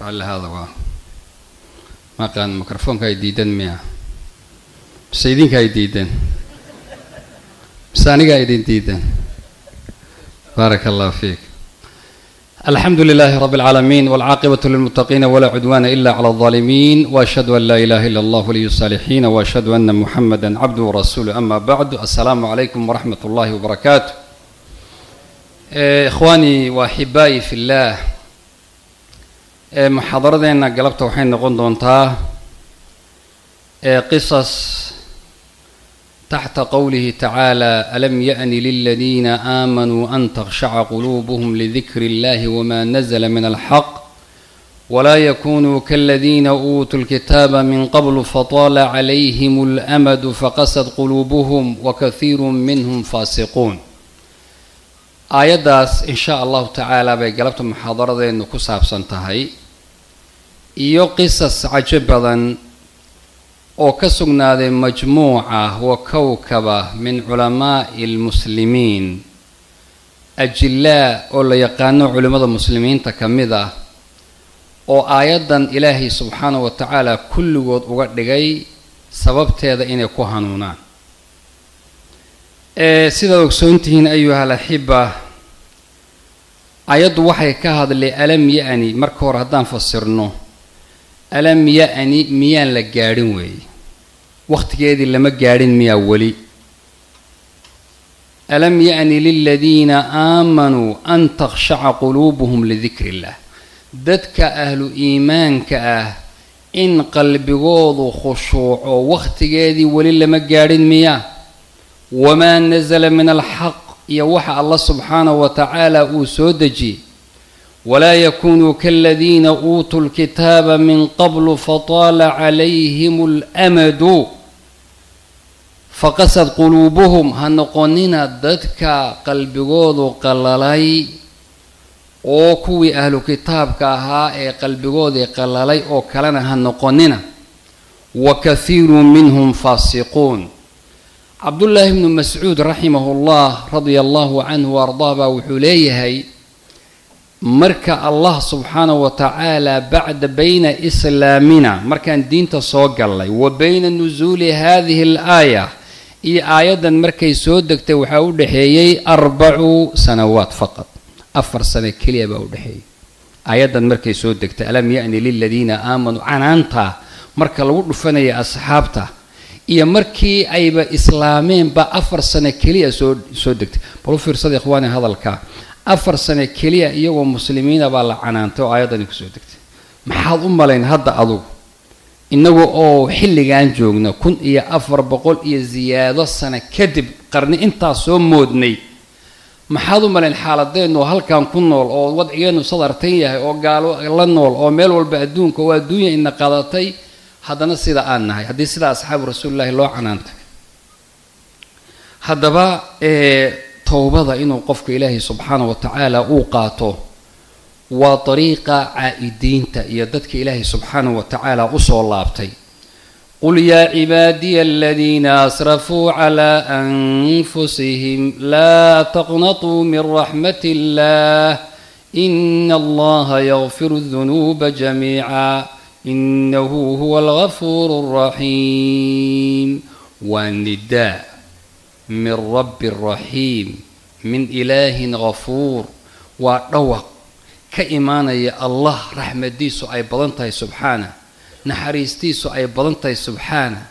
raalli haada waa maqaan microfoonka ay diidan miya mise idinka ay diidan mise aniga idin diidan baaraka allah fiik الحمد لله رب العالمين والعاقبة للمتقين ولا عدوان إلا على الظالمين وأشهد أن لا إله إلا الله ولي الصالحين وأشهد أن محمدا عبده ورسوله أما بعد السلام عليكم ورحمة الله وبركاته إخواني وأحبائي في الله محاضرتنا قلبت وحين نقول دونتا قصص تحت قوله تعالى ألم يأن للذين آمنوا أن تخشع قلوبهم لذكر الله وما نزل من الحق ولا يكونوا كالذين أوتوا الكتاب من قبل فطال عليهم الأمد فقست قلوبهم وكثير منهم فاسقون آياداس إن شاء الله تعالى بقلبت محاضرة إنه كساب سنتهي iyo qisas cajo badan oo ka sugnaaday majmuuca wa kowkaba min culamaa'i almuslimiin ajillaa oo la yaqaano culimmada muslimiinta ka mid ah oo aayaddan ilaahay subxaanahu wa tacaala kulligood uga dhigay sababteeda inay ku hanuunaan. Sidaad ogsoontihiin ayuha alaxiba aayaddu waxay ka hadlay alam ya-ni marka hore haddaan fasirno alam ya-ni miyaan la gaadhin weeye wakhtigeedii lama gaadhin miyaa weli. Alam ya-ni liladiina aamanuu an takhshaca quluubuhum lidikri illah dadka ahlu iimaanka ah in qalbigoodu khushuuco wakhtigeedii weli lama gaadhin miyaa. Wamaa nasala min alxaq iyo waxa allah subxaanahu wa tacaala uu soo dejiyey walaa yakunuu kaladiina uutuu lkitaaba min qablu fataala calayhim اlamadu faqasad quluubuhum ha noqonina dadka qalbigoodu qalalay oo kuwii ahlu kitaabka ahaa ee qalbigoodii qalalay oo kalena ha noqonina wa kahiiru minhum faasiquun cabdullaahi bnu mascuud raximahu llah radia allahu canhu ardaa baa wuxuu leeyahay marka allah subxaanahu wa tacaala bacda bayna islaamina markaan diinta soo gallay wa bayna nusuuli hadihi alaaya iyo aayaddan markay soo degtay waxaa u dhexeeyey arbacu sanawaat faqad afar sano keliya baa u dhexeeyey aayaddan markay soo degtay alam ya-ni liladiina aamanuu canaanta marka lagu dhufanaya asxaabta iyo markii ayba islaameenba afar sano keliya soo soo degtay. Bal u fiirsada ikhwaani hadalka afar sano keliya iyagoo muslimiina baa la canaantay oo aayaddani ku soo degtay. Maxaad u malayn hadda adugu? Innagu oo xilligan joogna kun iyo afar boqol iyo ziyaado sano kadib qarni intaas soo moodnay. Maxaad u malayn xaaladeennu halkan ku nool oo wadcigeennu sadartan yahay oo gaalo la nool oo meel walba adduunka oo adduunya ina qadatay? Haddana sida aan nahay. Haddii sidaa asxaabu rasuulillaahi loo canaantay. Haddaba towbada inuu qofka ilaahay subxaana wa tacaala uu qaato waa dariiqa caa'idiinta iyo dadka ilaahay subxaanahu wa tacaala u soo laabtay. Qul yaa cibaadiya aladiina asrafuu calaa anfusihim laa taqnatuu min raxmat illah ina allaha yakfiru dunuuba jamiica inahu huwa algafuuru alraxiim waa nidaa min rabbi raxiim min ilaahin gafuur. Waa dhawaq ka imaanaya allah raxmadiisu ay badan tahay subxaana naxariistiisu ay badan tahay subxaana.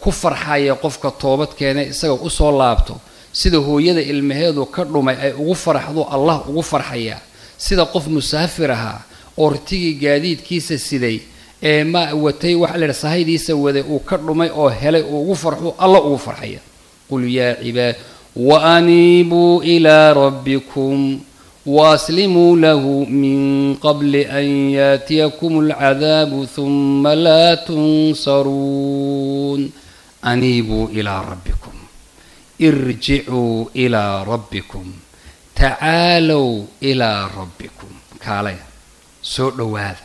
Ku farxaya qofka toobad keena isaga u soo laabto sida hooyada ilmaheedu ka dhumay ay ugu faraxdo allah ugu farxayaa sida qof musaafir ahaa oo rtigii gaadiidkiisa siday ee ma watay waxa la yidhaha sahaydiisa waday uu ka dhumay oo helay uu ugu farxo allah ugu farxaya qul yaa cibaad waaniibuu ilaa rabbikum waaslimuu lahu min qabli an yaatiyakum alcadaabu huma laa tunsaruun aniibuu ilaa rabbikum irjicuu ilaa rabbikum tacaalow ilaa rabbikum kaalaya soo dhowaada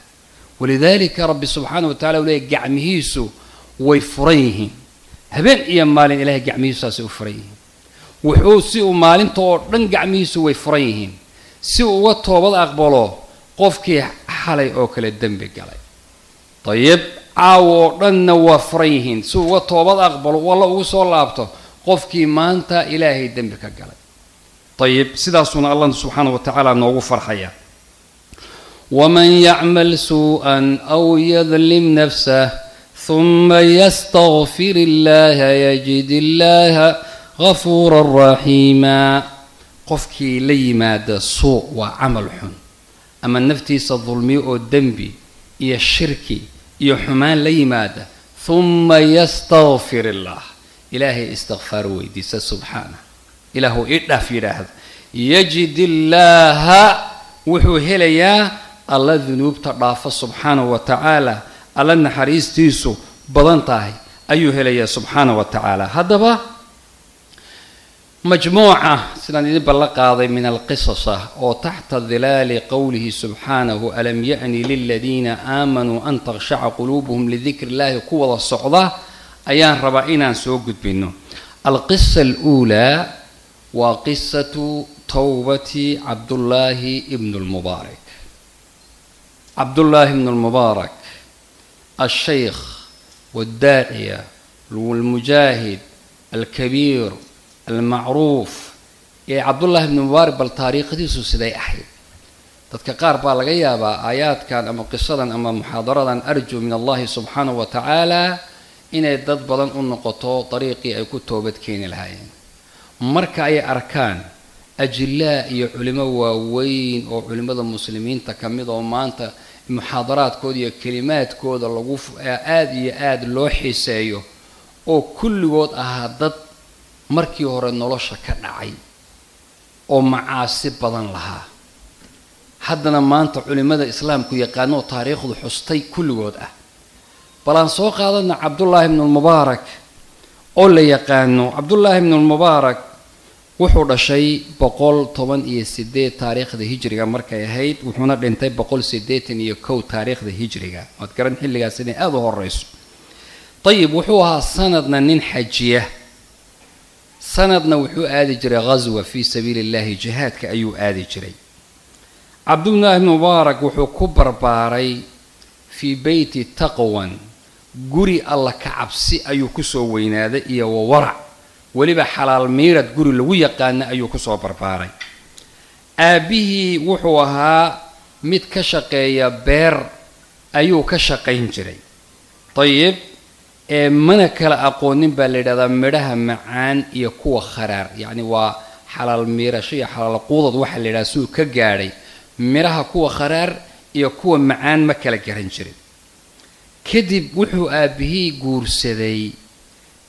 walidaalika rabbi subxaana wa tacala u gacmihiisu way furan yihiin habeen iyo maalin ilahay gacmihiisu u furan yihiin. Wuxuu si uu maalinta oo dhan gacmihiisu way furan yihiin. Si uu uga toobad aqbalo qofkii xalay oo kale dembi galay. Dayib caawo oo dhanna waa furan yihiin. Si uga toobad aqbalo walla ugu soo laabto qofkii maanta ilaahay dembi ka galay. Dayib sidaasuuna allah subxaana wa tacaala noogu farxaya. Waman yacmal suu-an aw yadlim nafsah huma yastaqfir illaha yajid illaha gafuura raxiima qofkii la yimaada suu waa camal xun ama naftiisa dulmiyo oo dembi iyo shirki iyo xumaan la yimaada huma yastaqfir illah ilaahay istikfaar weydiisa subxaanah ilaahu ii dhaaf yidhaahda yajid illaaha wuxuu helayaa alla dunuubta dhaafa subxaanahu wa tacaala alla naxariistiisu badan tahay ayuu helayaa subxaanahu wa tacaala. Haddaba majmuuca sidaan idin ballan qaaday min alqisasa oo taxta dilaali qowlihi subxaanahu alam ya'ni liladiina aamanuu an takhshaca quluubuhum lidikri illahi ku wada socda ayaan rabaa inaan soo gudbino alqisa aluulaa waa qisatu towbati cabdullaahi ibnu lmubaarak cabdullaahi ibnu lmubaarak alshaykh waaldaaciya walmujaahid alkabiir almacruuf ee cabdullaahi ibnu mubaarak bal taariikhdiisu siday ahayd dadka qaar baa laga yaabaa aayaadkan ama qisadan ama muxaadaradan arju min allahi subxaanahu wa tacaala inay dad badan u noqoto dariiqii ay ku toobad keeni lahaayeen marka ay arkaan ajillaa iyo culimo waaweyn oo culimmada muslimiinta ka mid oo maanta muxaadaraadkooda iyo kelimaadkooda lagu aada iyo aada loo xiiseeyo oo kulligood ahaa dad markii hore nolosha ka dhacay oo macaasi badan lahaa. Haddana maanta culimmada islaamku yaqaano taariikhdu xustay kulligood ah. Bal aan soo qaadana cabdullaahi ibnulmubaarak oo la yaqaano cabdullaahi ibnulmubaarak wuxuu dhashay boqol toban iyo sideed taariikhda hijriga markay ahayd wuxuuna dhintay boqol siddeetan iyo kow taariikhda hijriga. Waad garan xilligaas inay aada u horeyso dayib wuxuu ahaa sanadna nin xajiya. Sanadna wuxuu aadi jiray ghaswa fii sabiili illahi jihaadka ayuu aadi jiray. Cabdullaahi mubaarak wuxuu ku barbaaray fii beyti taqwan. Guri alla ka cabsi ayuu ku soo weynaaday iyo wawarac weliba xalaal miirad guri lagu yaqaana ayuu ku soo barbaaray aabbihii wuxuu ahaa mid ka shaqeeya beer ayuu ka shaqayn jiray. Dayib ee mana kala aqoonin baa la yidhahdaa midhaha macaan iyo kuwa kharaar. Yacni waa xalaal miirasho iyo xalaal quudad waxaa la yidhaha siduu ka gaadhay. Midhaha kuwa kharaar iyo kuwa macaan ma kala garan jirin. Kadib wuxuu aabbihii guursaday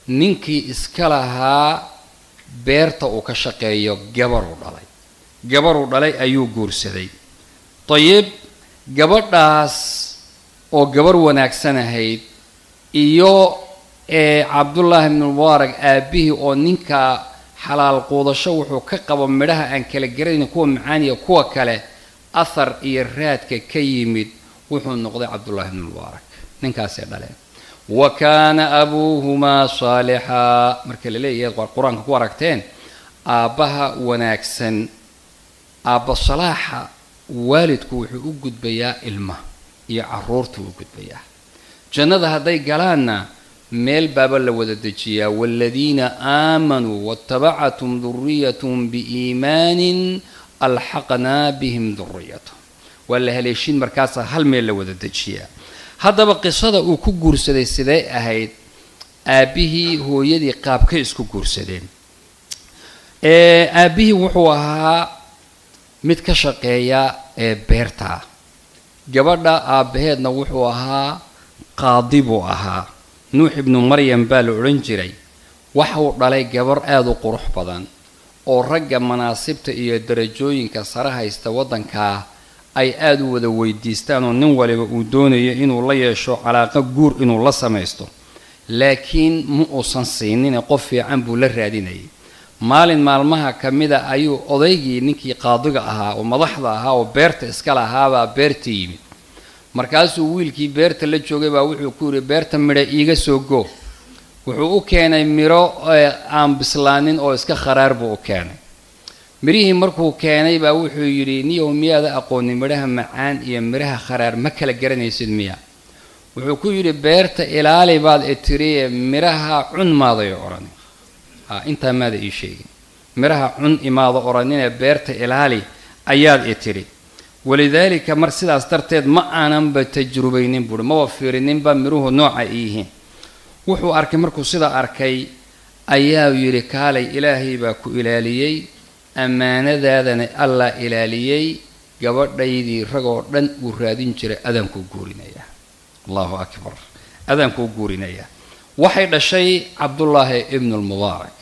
ninkii iska lahaa beerta uu ka shaqeeyo gabaruu dhalay. Gabaruu dhalay ayuu guursaday. Dayib gabadhaas oo gabar wanaagsan ahayd iyo ee cabdullaahi ibnu mubaarak aabbihii oo ninka xalaal quudasho wuxuu ka qabo midhaha aan kala garanayn kuwa macaan iyo kuwa kale athar iyo raadka ka yimid wuxuu noqday cabdullaahi ibnu mubaarak. Ninkaasay dhaleen wa kaana abuuhumaa saalixaa marka la leeyahay qur'aanka ku aragteen aabbaha wanaagsan. Aabba salaaxa waalidku wuxuu u gudbayaa ilma iyo caruurtuu u gudbayaa. Jannada hadday galaanna meel baaba la wada dejiyaa. Waaladiina aamanuu waatabacathum duriyatahum biiimaanin alxaqnaa bihim duriyatahum waa la haleeshin markaasaa hal meel la wada dejiyaa haddaba qisada uu ku guursaday sidee ahayd? Aabbihii hooyadii qaabkay isku guursadeen. Aabbihii wuxuu ahaa mid ka shaqeeya ee beerta. Gabadha aabbaheedna wuxuu ahaa qaadi buu ahaa. Nuux ibnu maryam baa la odhan jiray waxuu dhalay gabar aada u qurux badan oo ragga manaasibta iyo darajooyinka sare haysta waddankaa ay aada u wada weydiistaan oo nin waliba uu doonayo inuu la yeesho calaaqo guur inuu la samaysto. Laakiin ma uusan siinine qof fiican buu la raadinayay. Maalin maalmaha ka mida ayuu odaygii ninkii qaadiga ahaa oo madaxda ahaa oo beerta iska lahaabaa beerta yimid. Markaasuu wiilkii beerta la joogay baa wuxuu ku yidhi beerta midha iiga soo go wuxuu u keenay midho aan bislaanin oo iska kharaar buu u keenay midhihii markuu keenay baa wuxuu yidhi niyow miyaada aqoonin midhaha macaan iyo midhaha kharaar ma kala garanaysid miya. Wuxuu ku yidhi beerta ilaali baad i tiriye midhaha cun maaday odhan a intaa maada ii sheegin. Midhaha cun imaada odhanine beerta ilaali ayaad i tidhi walidaalika mar sidaas darteed ma aananba tajrubaynin buuhi maba fiirininba midhuhu nooca ay yihiin. Wuxuu arkay markuu sidaa arkay ayaa yidhi kaalay ilaahay baa ku ilaaliyey ammaanadaadana allaa ilaaliyey gabadhaydii ragoo dhan uu raadin jiray adaankuu guurinayaa. Allahu akbar. Adaankuu guurinayaa. Waxay dhashay cabdullaahi ibnu lmubaarak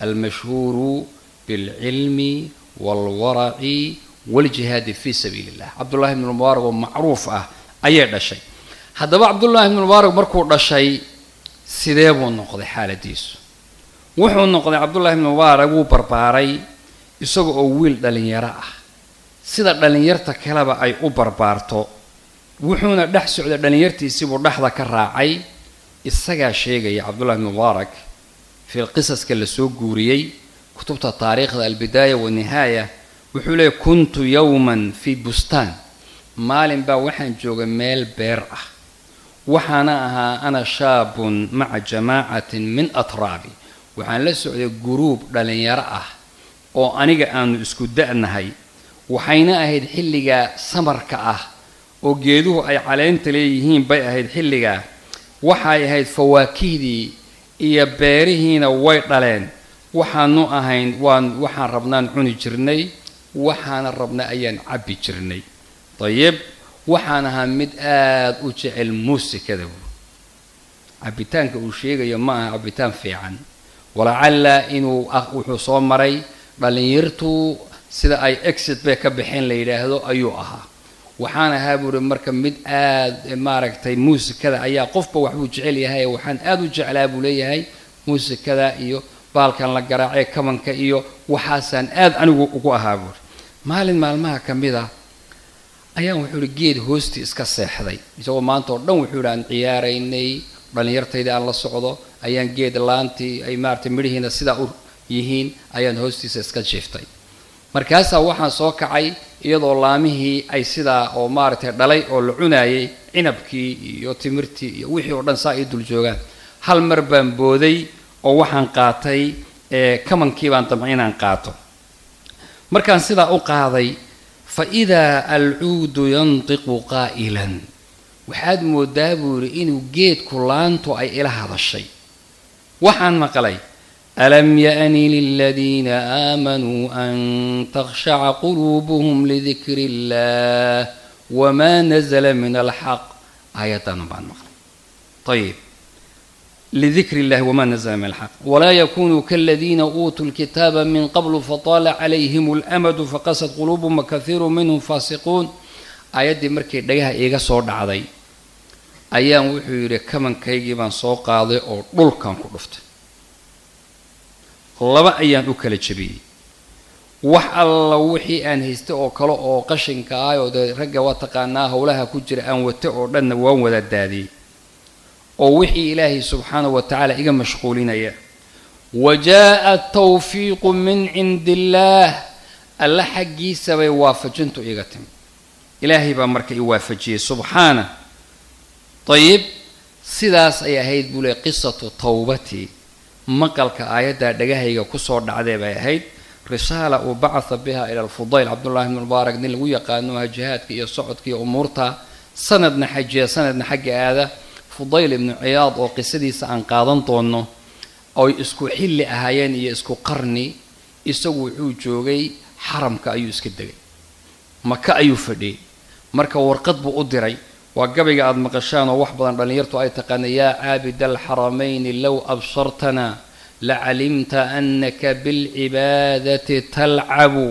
almashhuuru bilcilmi waalwaraci waljihaadi fii sabiili illah cabdullahi ibnu lmubaarak oo macruuf ah ayay dhashay. Haddaba cabdullaahi ibnu mubaarak markuu dhashay sidee buu noqday xaaladiisu? Wuxuu noqday cabdullaahi ibnu mubaarak wuu barbaaray isaga oo wiil dhallinyaro ah. Sida dhallinyarta kaleba ay u barbaarto wuxuuna dhex socday dhallinyartiisiibuu dhexda ka raacay isagaa sheegaya cabdullahi mubaarak fii qisaska la soo guuriyey kutubta taariikhda albidaaya wanihaaya wuxuu leeyay kuntu yowman fii bustaan. Maalin baa waxaan joogay meel beer ah. Waxaana ahaa ana shaabun maca jamaacatin min atraabi. Waxaan la socday guruub dhallinyaro ah oo aniga aanu isku da'nahay waxayna ahayd xilligaa samarka ah oo geeduhu ay caleenta leeyihiin bay ahayd xilligaa waxay ahayd fawaakihdii iyo beerihiina way dhaleen. Waxaanu ahayn waan waxaan rabnaan cuni jirnay waxaana rabna ayaan cabbi jirnay. Dayib waxaan ahaa mid aada u jecel muusikada buur cabbitaanka uu sheegayo ma aha cabbitaan fiican. Walacalla inuu wuxuu soo maray dhallinyartu sida ay exit bay ka baxeen la yidhaahdo ayuu ahaa. Waxaan ahaa buuri marka mid aada maaragtay muusikada ayaa qofba waxbuu jecel yahay waxaan aada u jeclaa buu leeyahay muusikada iyo baalkan la garaacee kamanka iyo waxaasaan aada anigu ugu ahaa buuri maalin maalmaha ka mid a ayaan wuxuu ihi geed hoostii iska seexday. Isagoo maanta oo dhan wuxuu ihi aan ciyaaraynay dhallinyartaydii aan la socdo ayaan geed laantii ay maaratay midhihiina sidaa yihiin ayaan hoostiisa iska jiiftay. Markaasaa waxaan soo kacay iyadoo laamihii ay sidaa oo maaragtay dhalay oo la cunaayay cinabkii iyo timirtii iyo wixii oo dhan saa ii dul joogaan. Hal mar baan booday oo waxaan qaatay kamankii baan damcay inaan qaato. Markaan sidaa u qaaday fa idaa alcuudu yantiqu qaa'ilan. Waxaad moodaa buu yidhi inuu geedku laantu ay ila hadashay. Waxaan maqlay alam ya'ni liladiina aamanuu an takhshaca quluubuhum lidikri illah wamaa nazla min alxaq aayaddaanu baan maqlay ayib lidikri illahi wma nazla min alxaq walaa yakunuu kaladiina uutuu lkitaaba min qablu fataala calayhim اlamadu faqasad quluubuhum wakaiiru minhum faasiquun aayaddii markay dhagaha iiga soo dhacday ayaan wuxuu yidhi kamankaygii baan soo qaaday oo dhulkan ku dhuftay laba ayaan u kala jebiyey wax alla wixii aan haystay oo kale oo qashinka ah oo dee ragga waa taqaanaa howlaha ku jira aan wata oo dhanna waan wada daadiyey. Oo wixii ilaahay subxaanahu wa tacaala iga mashquulinaya. Wa jaa'a tawfiiqu min cindi illaah alla xaggiisa bay waafajintu iga timi. Ilaahay baa marka i waafajiyey subxaana. Ayib sidaas ay ahayd buu le qisatu tawbatii maqalka aayaddaa dhagahayga ku soo dhacdee bay ahayd. Risaala uu bacatha biha ila alfudayl cabdullahi bnu mubaarak nin lagu yaqaano aha jihaadka iyo socodka iyo umuurta sanadna xajiya sanadna xagga aada. Fudayl ibnu ciyaad oo qisadiisa aan qaadan doono oy isku xilli ahaayeen iyo isku qarni isagu wuxuu joogay xaramka ayuu iska degay. Maka ayuu fadhiyey. Marka warqad buu u diray waa gabayga aada maqashaan oo wax badan dhallinyartu ay taqaana yaa caabida alxaramayni low absartana lacalimta anaka bilcibaadati talcabu.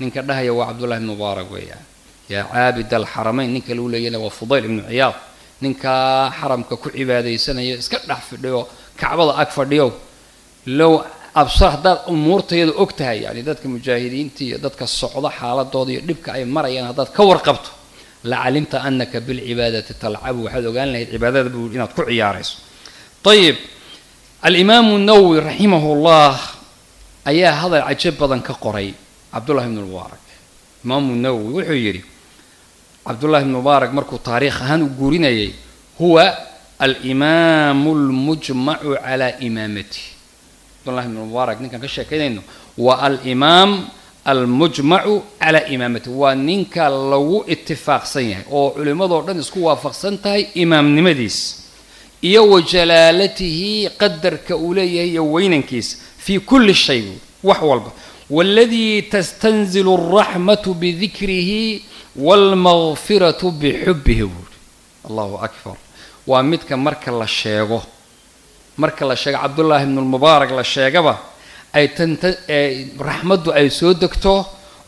Ninka dhahaya waa cabdullahi ibn mubaarak weeyaan yaa caabida alxaramayn ninka lagu leeyana waa fudayl ibnu ciyaad ninkaa xaramka ku cibaadaysanaya iska dhex fadhiyo kacbada ag fadhiyo. Low absar haddaad umuurtayada og tahay yani dadka mujaahidiinta iyo dadka socda xaaladooda iyo dhibka ay marayaan haddaad ka warqabto lacalimta anaka bilcibaadati talcabu. Waxaad ogaan lahayd cibaadada buu inaad ku ciyaarayso. Ayib alimaamu nawowi raximahu llah ayaa hadal cajab badan ka qoray cabdullahi ibnu mubaarak. Imaamu nawowi wuxuu yidhi cabdullahi ibnu mubaarak markuu taariikh ahaan u guurinayay huwa alimaamu almujmacu calaa imaamatihi. Cabdullahi ibnu mubaarak ninkaan ka sheekaynayno waa alimaam almujmacu calaa imaamatihi waa ninka lagu itifaaqsan yahay oo culimmadoo dhan isku waafaqsan tahay imaamnimadiis iyo wa jalaalatihi qadarka uu leeyahay iyo weynankiisa fii kulli shay wax walba. Waaladii tastanzilu alraxmatu bidikrihi waalmaqfiratu bixubbihi buuri allahu akbar. Waa midka marka la sheego. Marka la sheego cabdullaahi ibnu lmubaarak la sheegaba ay raxmaddu ay soo degto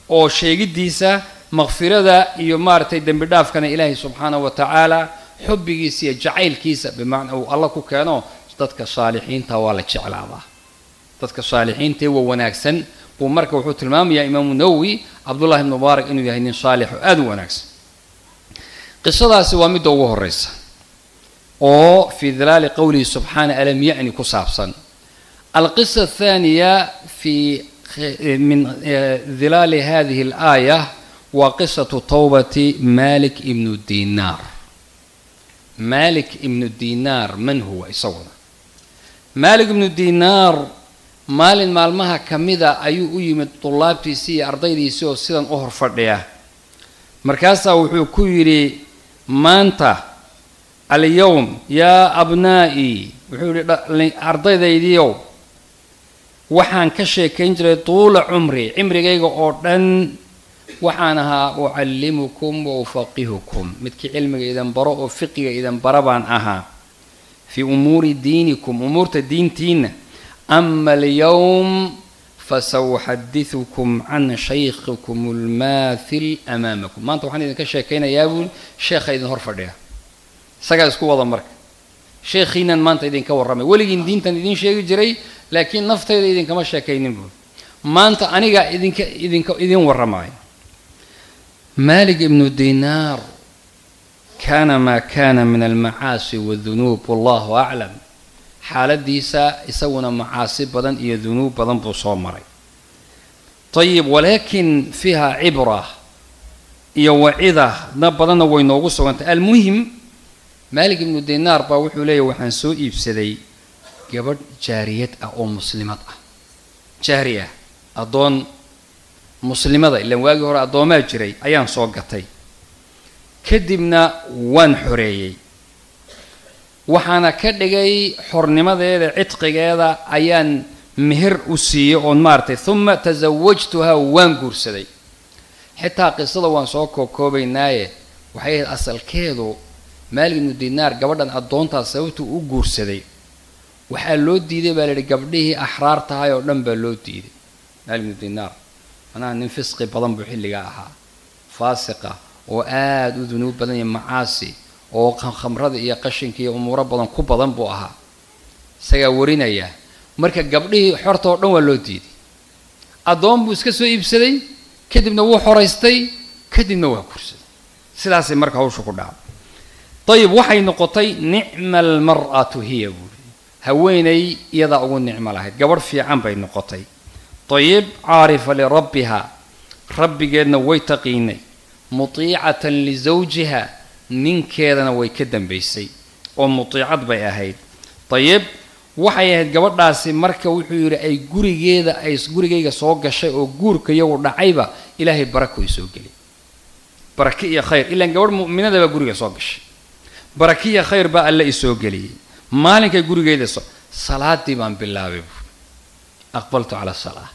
oo sheegiddiisa maqfirada iyo maaragtay dembi dhaafkana ilaahay subxaanahu wa tacaala xubbigiisa iyo jacaylkiisa bimacnaa uu alla ku keeno dadka saalixiinta waa la jeclaadaa dadka saalixiintae waa wanaagsan. Buu marka wuxuu tilmaamayaa imaamu nawowi cabdullahi ibnu mubaarak inuu yahay nin saalix oo aada u wanaagsan. Qisadaasi waa midda ugu horeysa oo fii dilaali qowlihi subxaana alam ya'ni ku saabsan athaaniya fi min dilaali hadihi alaaya waa qisatu towbati malik ibnu dinaar malik ibnu dinaar man huwa isaguna malik ibnu dinaar maalin maalmaha ka mida ayuu u yimid dulaabtiisii iyo ardaydiisii oo sidan u hor fadhiya markaasaa wuxuu ku yidhi maanta alyowm yaa abnaa'i wuxuu yidhi waxaan ka sheekayn jiray tuula cumri cimrigayga oo dhan waxaan ahaa ucallimukum wa ufaqihukum. Midkii cilmiga idan baro oo fiqiga idan bara baan ahaa. Fii umuuri diinikum umuurta diintiinna. Ama alyowm fasauxadidukum can shaykhikum almaathil amaamakum. Maanta waxaan idinka sheekaynayaa buuli sheekha idin hor fadhiya isagaa isku wada marka sheekhiinan maanta idinka warramay. Weligiin diintan idin sheegi jiray laakiin naftayda idinkama sheekaynin buuli maanta anigaa idinka idinka idin warramaayo malik ibnu dinaar kaana maa kana min almacaasi wadunuub wallahu aclam. Xaaladiisa isaguna macaasi badan iyo dunuub badan buu soo maray. Ayib walaakin fiiha cibra iyo wacida na badanna way noogu sugantay. Almuhim malik ibnu dinaar baa wuxuu leeyahy waxaan soo iibsaday gabadh jaariyad ah oo muslimad ah. Jaari ah addoon muslimada ilaan waagii hore addoomaa jiray ayaan soo gatay. Kadibna waan xoreeyey. Waxaana ka dhigay xornimadeeda cidqigeeda ayaan meher u siiyey oon maaratay uma tasawajtuhaa waan guursaday. Xitaa qisada waan soo koobkoobaynaaye waxay ahayd asalkeedu maalik ibnu dinaar gabadhan addoontaas sababtuu u guursaday. Waxaa loo diiday baa layihi gabdhihii axraar tahay oo dhan baa loo diiday. Maalik ibnu dinaar manaha nin fisqi badan buu xilligaa ahaa. Faasiqa oo aada u dunuub badan iyo macaasi oo khamrada iyo qashinka iyo umuuro badan ku badan buu ahaa. Isagaa warinaya marka gabdhihii xorta oo dhan waa loo diiday. Addoon buu iska soo iibsaday kadibna wuu xoraystay kadibna waa kursaday sidaasay marka hawsha ku dhacday ayib waxay noqotay nicma almar'atu hiya buuri haweenay iyadaa ugu nicmo lahayd. Gabadh fiican bay noqotay. Ayib caarifa lirabbiha rabbigeedna way taqiinay. Mutiicatan lisawjiha ninkeedana way ka dambaysay. Oo mutiicad bay ahayd. Ayib waxay ahayd gabadhaasi marka wuxuu yidhi ay gurigeeda ay gurigayga soo gashay oo guurka iyagu dhacayba ilaahay barako i soo geliy barake iyo khayr. Ilaan gabadh mu'minada baa guriga soo gashay barake iyo khayr baa alle i soo geliyey. Maalinkay gurigeeda soo salaadii baan bilaabay buuri aqbaltu cala salaa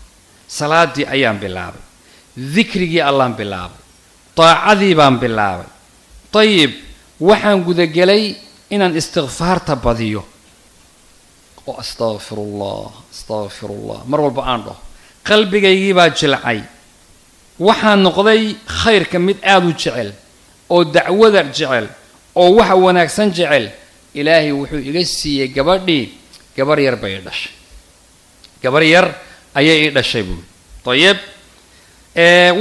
salaadii ayaan bilaabay. Dikrigii allaan bilaabay. Daacadii baan bilaabay. Ayib waxaan gudagelay inaan istikfaarta badiyo. Oo astaqfirullah astaqfirullah mar walba aan dhaho qalbigaygii baa jilcay. Waxaan noqday khayrka mid aada u jecel oo dacwada jecel oo waxa wanaagsan jecel ilaahay wuxuu iga siiyey gabadhii gabar yar bay i dhashay. Gabar yar ayay ii dhashay buuri ayib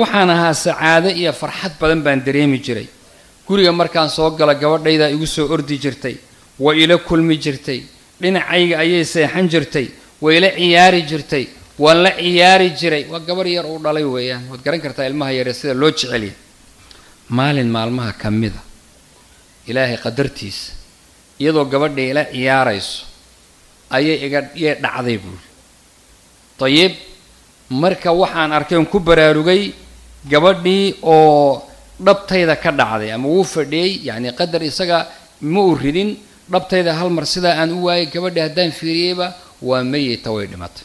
waxaan ahaa sacaado iyo farxad badan baan dareemi jiray. Guriga markaan soo galo gabadhaydaa igu soo ordi jirtay way ila kulmi jirtay dhinacayga ayay seexan jirtay way ila ciyaari jirtay waan la ciyaari jiray. Waa gabar yar uu dhalay weeyaan. Waad garan kartaa ilmaha yaree sida loo jecelyahay maalin maalmaha ka mida ilaahay qadartiisa iyadoo gabadhii ila ciyaarayso ayay iga yee dhacday buuri dayib marka waxaan arkay on ku baraarugay gabadhii oo dhabtayda ka dhacday ama wuu fadhiyey yacni qadar isaga ma uu ridin dhabtayda hal mar sidaa aan u waayay gabadhii haddaan fiiriyeyba waa meyita way dhimatay.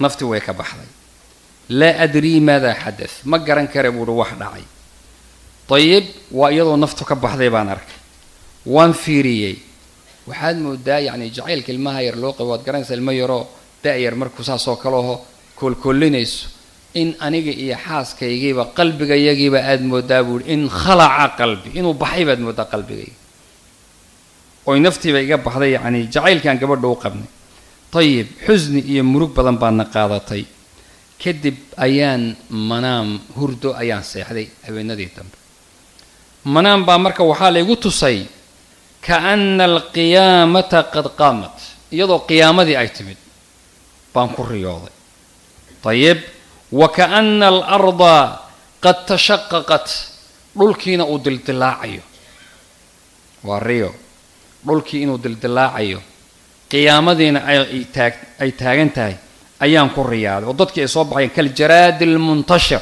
Nafti way ka baxday. Laa adrii maadaa xadath ma garan kara buuhi wax dhacay dayib waa iyadoo naftu ka baxday baan arkay. Waan fiiriyey. Waxaad moodaa yacni jacaylka ilmaha yar loo qabo waad garanaysaa ilmo yaroo da-yar markuu saasoo kale aho koolkoolinayso in aniga iyo xaaskaygiiba qalbigayagiiba aada moodaa buuhi in khalaca qalbi inuu baxay baad moodaa qalbigayga. Oy naftiiba iga baxday yacni jacaylkaan gabadha u qabnay. Dayib xusni iyo murug badan baadna qaadatay. Kadib ayaan manaam hurdo ayaan seexday habeenadii dambe manaam baa marka waxaa laygu tusay kaana alqiyaamata qad qaamat. Iyadoo qiyaamadii ay timid baan ku riyooday. Dayib wa kaana alarda qad tashaqaqat dhulkiina uu dildilaacayo. Waa riyo. Dhulkii inuu dildilaacayo qiyaamadiina ay taagan tahay ayaan ku riyaaday oo dadkii ay soo baxayeen kaljaraadi lmuntashir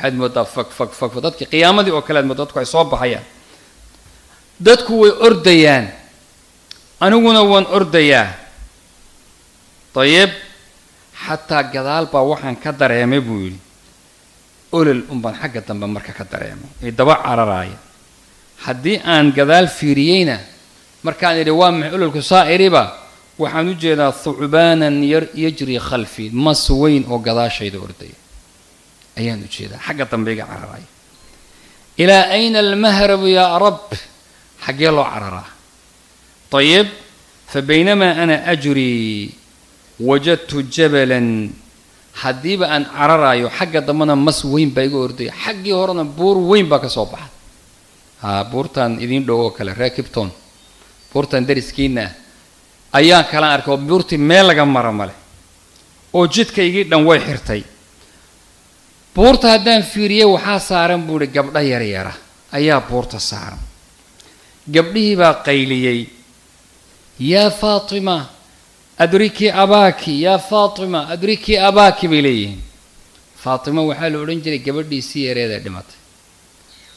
waxaad moodaa fag dadkii qiyaamadii oo kale ad moodaa dadku ay soo baxayaan dadku way ordayaan aniguna waan ordayaa dayib xataa gadaal baa waxaan ka dareemay buu yidhi olol unbaan xagga dambe marka ka dareemay ee daba cararaaya haddii aan gadaal fiiriyeyna markaan idhi waa maxay ololku saa iriba waxaan u jeedaa thucbaanan yar yajri khalfii mas weyn oo gadaashayda ordaya ayaan u jeedaa. Xagga dambe iga cararaaya ilaa ayna almahrabu yaa rab xaggee loo cararaa. Dayib fa baynamaa ana ajrii wajadtu jabalan. Haddiiba aan cararaayo xagga dambena mas weyn baa iga ordaya. Xaggii horena buur weyn baa ka soo baxa. Haa buurtan idiin dhow oo kale raakibton buurtan dariskiina ah. Ayaan kala arkay oo buurtii meel laga mara male. Oo jidkaygii dhan way xirtay buurta haddaan fiiriyey waxaa saaran buu ihi gabdho yaryara ayaa buurta saaran. Gabdhihii baa qayliyey yaa faatima adrikii abaaki yaa faatima adrikii abaaki bay leeyihiin. Faatima waxaa la odhan jiray gabadhiisii yareeda dhimatay.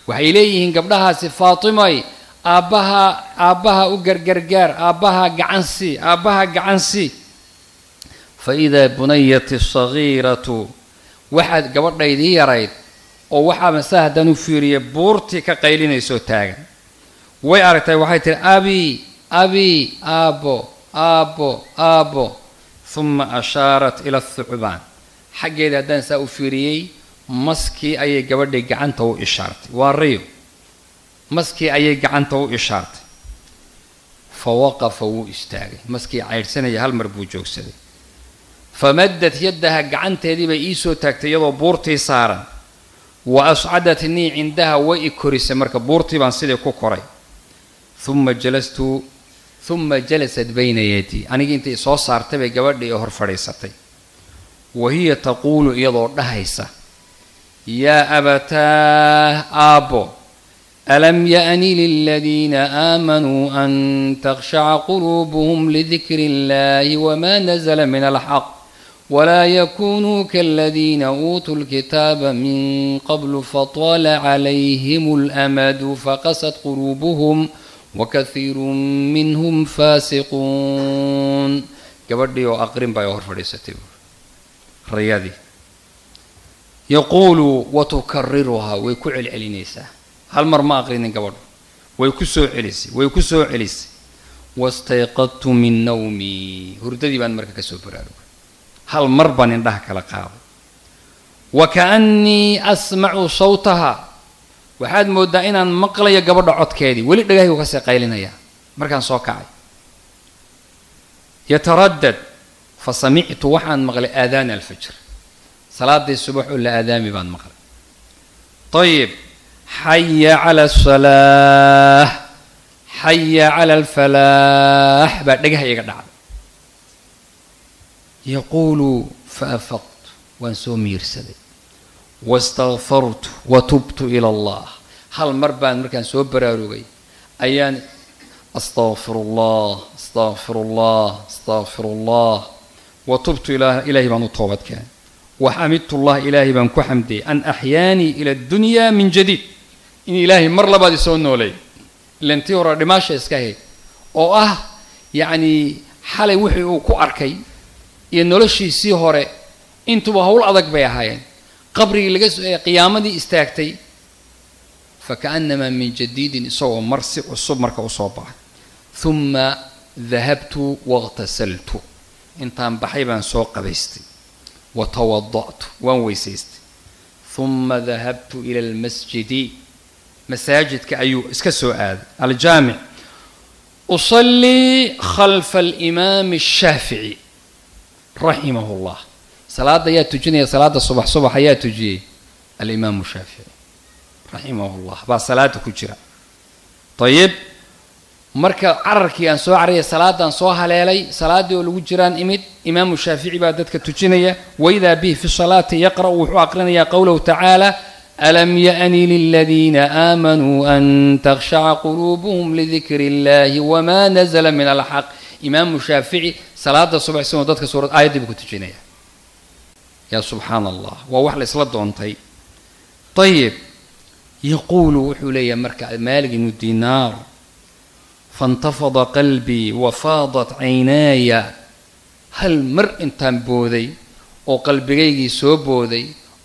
Waxay leeyihiin gabdhahaasi faatimay aabbaha aabbaha u gargargaar aabbaha gacansii aabbaha gacansii fa idaa bunayati sagiiratu waxaad gabadhaydii yarayd oo waxaa mase haddaan u fiiriyay buurtii ka qaylinaysoo taagan. Way aragtay waxay tihi abi abi aabbo aabbo aabbo huma ashaarat ila thucbaan. Xaggeeda haddaan saa u fiiriyey maskii ayay gabadhii gacanta u ishaartay. Waa riyo. Maskii ayay gacanta u ishaartay. Fa waqafa wuu istaagay. Maskii caydhsanaya hal mar buu joogsaday famaddat yaddaha gacanteedii bay ii soo taagtay iyadoo buurtii saaran wa ascadatnii cindaha way i korisay marka buurtii baan sidii ku koray uma jalastu uma jalasat bayna yadii anigii intay soo saartay bay gabadhii hor fadhiisatay wa hiya taquulu iyadoo dhahaysa yaa abataah aabbo alam ya'ni liladiina aamanuu an takhshaca quluubuhum lidikri illahi wma nazla min alxaq wlaa yakunuu kaladiina uutuu lkitaaba min qablu fatala calayhim اlamadu faqasat quluubuhum wakaiiru minhum faasiquun gabadhii oo aqrin baa hor fadhiisatay rayadii yaquulu watukariruhaa way ku celcelinaysaa hal mar ma aqrinin gabadhu way ku soo celisay way ku soo celisay wastayqadtu min nawmii hurdadii baan marka ka soo baraarugay hal mar baan indhaha kala qaaday wa kaannii asmacu sawtaha. Waxaad moodaa inaan maqlayo gabadha codkeedii. Weli dhagahaygu ka sii qaylinayaa markaan soo kacay. Yataraddad fa samictu waxaan maqlay aadaana alfajr. Salaadii subax oo la aadaami baan maqlay. Ayib xaya cala asalaah xaya cala alfalaax baa dhagaha iga dhacday yaquulu fa afaqtu waan soo miirsaday wastakfartu wa tubtu ila allah hal mar baan markaan soo baraarugay ayaan astaqfir allah astaqfir allah astaqfir allah wa tubtu ila ilaahay baan u toobad keenay waxamidtu llah ilaahay baan ku xamdiyey an axyaanii ila addunya min jadiid in ilaahay mar labaad isoo nooleey ilantii hore dhimaasha iska hayd oo ah yacnii xalay wixii uu ku arkay iyo noloshiisii hore intuba howl adag bay ahaayeen. Qabrigii laga qiyaamadii istaagtay fakaannamaa min jadiidin isagoo mar si cusub marka u soo baxay. Huma dahabtu wakhtasaltu intaan baxay baan soo qabaystay. Wa tawada'tu waan weysaystay. Huma dahabtu ila almasjidi. Masaajidka ayuu iska soo aaday. Aljaamic usallii khalfa alimaami ashaafici raximahu llah salaadda ayaa tujinaya salaadda subax subax ayaa tujiyey alimaamu shaafici raximahu llah baa salaada ku jira. Ayib marka cararkii aan soo cararaya salaadaan soo haleelay salaaddii oo lagu jiraan imid imaamu shaafici baa dadka tujinaya waidaa bihi fi salaati yaqra'u wuxuu aqrinayaa qowlahu tacaala alam yaأni liladiina aamanuu an takhshaca quluubuhum lidikri اllahi wma nazla min alxaq imaamu shaafici salaada subax isagoo dadka suurad aayaddii buu ku tujinaya yaa subxaana allah waa wax la isla doontay ayib yaquulu wuxuu leeyahay marka maalik ibnu dinaar faاntafada qalbii wafaadat caynaaya hal mar intaan booday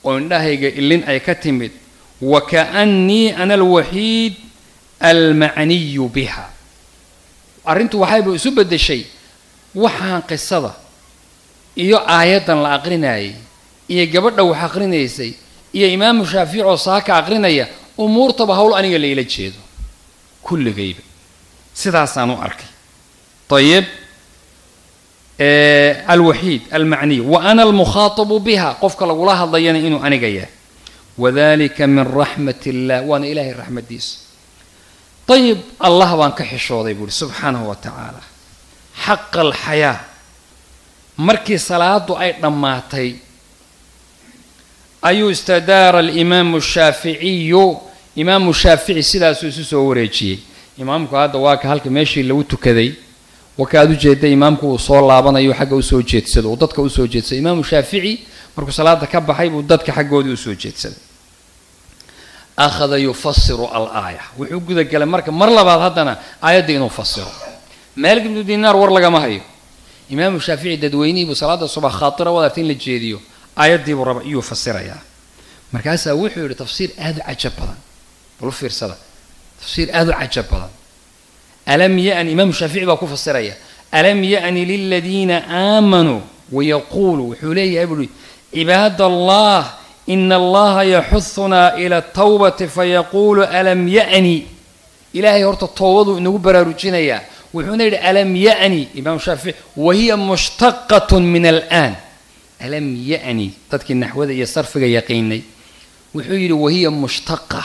oo indhahayga ilin ay ka timid wa kaannii ana alwaxiid almacniyu biha. Arrintu waxayba isu beddeshay waxaan qisada iyo aayaddan la aqrinayay iyo gabadha wax aqrinaysay iyo imaamu shaafiici oo saaka aqrinaya umuurtaba howl aniga layla jeedo. Kulligayba sidaasaan u arkay. Ayib alwaxiid almacniy wa ana almukhaatabu biha. Qofka lagula hadlayana inuu aniga yahay. Wadalika min raxmat illah waana ilaahay raxmadiisa ayib allah baan ka xishooday buuhi subxaanahu wa tacaala xaqa alxayaa markii salaadu ay dhammaatay ayuu istadaara alimaamu shaaficiyu. Imaamu shaafici sidaasuu isu soo wareejiyey. Imaamku hadda waa ka halka meeshii lagu tukaday waka aad ujeeda imaamku uu soo laabanayo xagga u soo jeedsado uu dadka u soo jeedsado imaamu shaafici markuu salaada ka baxay buu dadka xaggoodii u soo jeedsaday akhada yufasiru alaaya wuxuu gudagelay marka mar labaad haddana aayadda inuu fasiro maalik ibnu dinaar war lagama hayo imaamu shaafici dadweynihii buu salaada subax khaatira wadarta in la jeediyo aayaddiibuu raba iyuu fasirayaa markaasaa wuxuu yidhi tafsiir aada u cajab badan bal u fiirsada tafsiir aada u cajab badan alam yani imaamu shaafici baa ku fasiraya alam ya'ni liladiina aamanuu wayaquulu wuxuu leeyahay buuhi cibaad allah ina allaha yaxuhunaa ila atawbati fayaquulu alam ya'ni ilaahay horta toobaduu inagu baraarujinayaa wuxuuna yidhi alam ya'ni imaamu shaafici wahiya mushtaqatun min alaan alam ya'ni dadkii naxwada iyo sarfiga yaqiinay wuxuu yidhi wahiya mushtaqa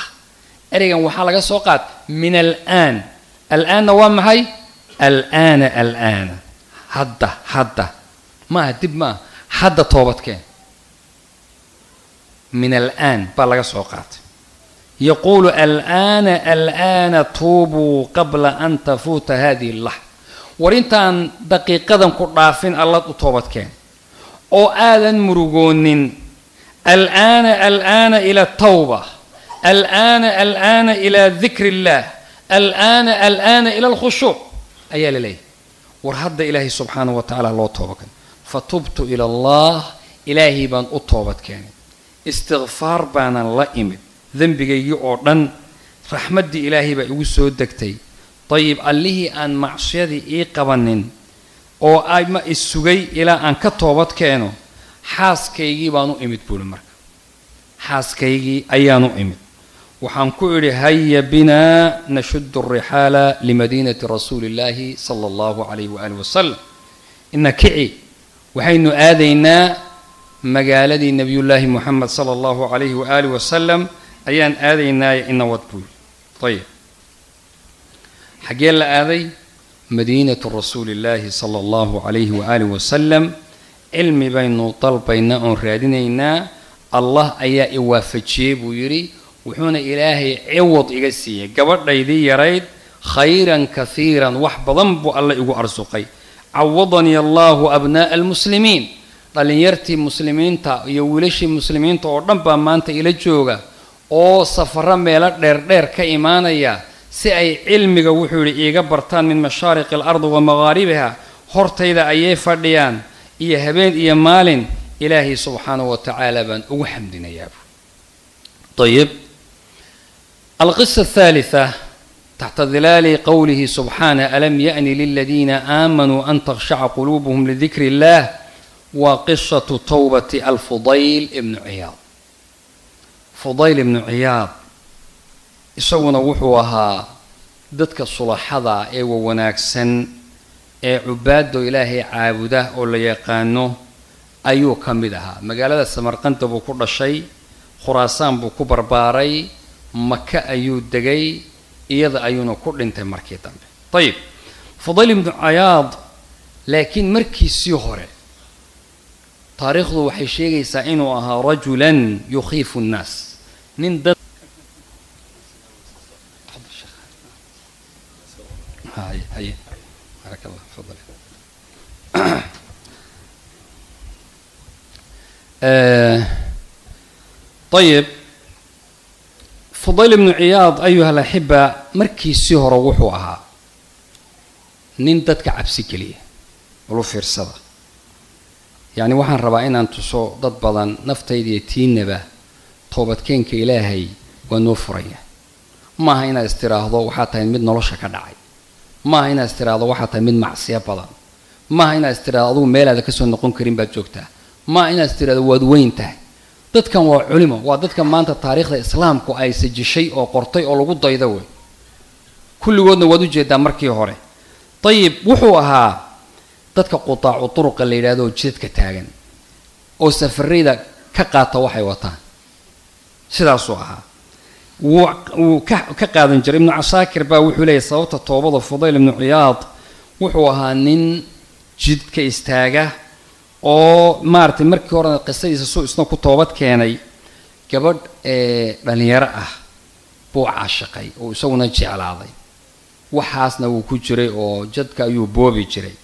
ereygan waxaa laga soo qaad min alaan alaanna waa maxay? Alaana alaana. Hadda hadda. Maaha dib maaha. Hadda toobadkeen. Min alaan baa laga soo qaatay. Yaquulu alaana alaana tuubuu qabla an tafuuta hadihi lax war intaan daqiiqadan ku dhaafin allad u toobadkeen oo aadan murugoonin alaana alaana ila tawba. Alaana alaana ila dikri اllah alaana alaana ila alkhushuuc ayaa la leeyahay. War hadda ilaahay subxaanahu wa tacaala loo toobadkeen fatubtu ila allah ilaahay baan u toobad keenay. Istikfaar baanan la imid. Dembigaygii oo dhan raxmaddii ilaahay baa igu soo degtay. Dayib allihii aan macsiyadii ii qabanin oo ama isugay ilaa aan ka toobad keeno xaaskaygii baan u imid buuli marka. Xaaskaygii ayaan u imid waxaan ku idhi haya binaa nashudu alrixaala limadiinati rasuuli illaahi sala allahu calayh waaalih wasalam ina kici waxaynu aadaynaa magaaladii nebiyullaahi moxamed sala allahu calayhi waaalih wasalam ayaan aadaynaaye ina wad buuli ayib xaggee la aaday? Madiinatu rasuuli illaahi sala allahu calayhi waaalih wasalam cilmi baynu dalbaynaa oon raadinaynaa. Allah ayaa i waafajiyey buu yidhi wuxuuna ilaahay ciwad iga siiyey gabadhaydii yarayd khayran kahiiran wax badan buu alla igu arsuqay. Cawadanii allahu abnaa'a almuslimiin. Dhallinyartii muslimiinta iyo wiilashii muslimiinta oo dhan baa maanta ila jooga oo safaro meelo dheerdheer ka imaanaya si ay cilmiga wuxuu yidhi iiga bartaan min mashaariqi alardi wa maqaaribiha hortayda ayay fadhiyaan iyo habeen iyo maalin ilaahay subxaanahu wa tacaala baan ugu xamdinayaab athaalitha taxta dilaali qowlihi subxaanah alam yaأni liladiina aamanuu an takhshaca quluubuhum lidikri اllah waa qisatu towbati alfudayl ibnu ciyaad fudayl ibnu ciyaad isaguna wuxuu ahaa dadka sulaxada ee wawanaagsan ee cubaado ilaahay caabuda oo la yaqaano ayuu ka mid ahaa. Magaalada samarqanda buu ku dhashay khuraasaan buu ku barbaaray maka ayuu degay iyada ayuuna ku dhintay markii dambe. Ayib fudayl ibnu ciyaad laakiin markiisii hore taariikhdu waxay sheegaysaa inuu ahaa rajulan yukhiifu nnaas nin dad ayib fudayl ibnu ciyaad ayuha alaxiba markiisii hore wuxuu ahaa nin dadka cabsi geliya ulu fiirsada. Yacni waxaan rabaa inaan tuso dad badan naftayda iyo tiinaba toobadkeenka ilaahay waa noo furaya. Maaha inaad istiraahdo waxaa tahay mid nolosha ka dhacay. Maaha inaad istiraahdo waxaa tahay mid macsiyo badan. Maaha inaad istiraahdo adugu meelaada ka soo noqon karin baad joogtaa. Maaha inaad istiraahdo waad weyn tahay dadkan waa culimo waa dadka maanta taariikhda islaamku ay sajishay oo qortay oo lagu daydo wey kulligoodna waad u jeedaa markii hore. Ayib wuxuu ahaa dadka qutaacu turuqa la yidhahdo jidadka taagan oo safarayda ka qaata waxay wataan. Sidaasuu ahaa. Wuu ka qaadan jiray. Ibnu casaakir baa wuxuu leeyahy sababta toobada fudayl ibnu ciyaad wuxuu ahaa nin jidka istaaga oo maaragtay markii horena qisadiisa suu isna ku toobad keenay gabadh ee dhalinyaro ah buu caashiqay oo isaguna jeclaaday. Waxaasna wuu ku jiray oo jadka ayuu boobi jiray.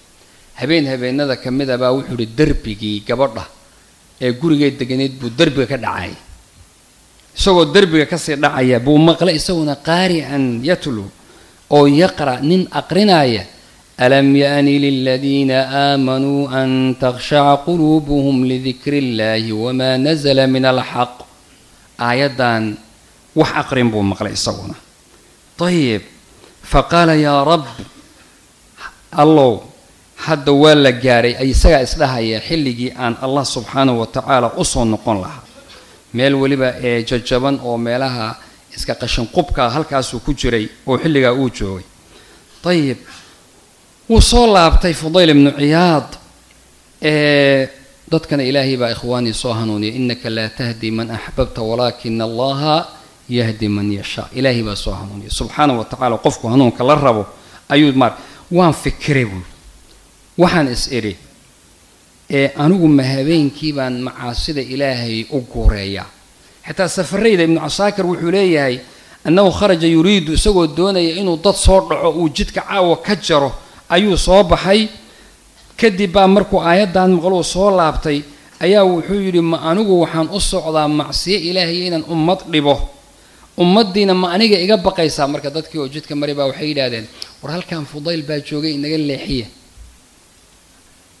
Habeen habeenada ka mid baa wuxuu ihi derbigii gabadha ee gurigay deganeyd buu derbiga ka dhacay. Isagoo derbiga ka sii dhacaya buu maqlay isaguna qaari'an yatlu oo yaqra' nin aqrinaya alam yaani liladiina aamanuu an takhshaca quluubuhum lidikri illahi wamaa nazla min alxaq aayaddan wax aqrin buu maqlay isaguna ayib faqaala yaa rab allow hadda waa la gaaray isagaa isdhahaya xilligii aan allah subxaanahu wa tacaala u soo noqon lahaa meel weliba ee jajaban oo meelaha iska qashinqubka halkaasuu ku jiray oo xilligaa uu joogay ayib wuu soo laabtay fudayl ibnu ciyaad ee dadkana ilaahay baa ikhwaanii soo hanuuniyay innaka laa tahdi man axbabta walaakina allaha yahdi man yashaa. Ilaahay baa soo hanuuniyay subxaana wa tacala qofku hanuunka la rabo ayuu maar waan fikiray buui waxaan is idhi ee anigu ma habeenkii baan macaasida ilaahay u guureeyaa. Xitaa safarayda ibnu casaakir wuxuu leeyahay annahu kharaja yuriidu isagoo doonaya inuu dad soo dhaco uu jidka caawa ka jaro ayuu soo baxay. Kadib baa markuu aayaddan maqluu soo laabtay ayaa wuxuu yidhi ma anigu waxaan u socdaa macsiyo ilaahay inaan ummad dhibo. Ummaddiina ma aniga iga baqaysaa. Marka dadkii oo jidka mari baa waxay yidhaahdeen war halkan fudayl baa joogay inaga leexiya.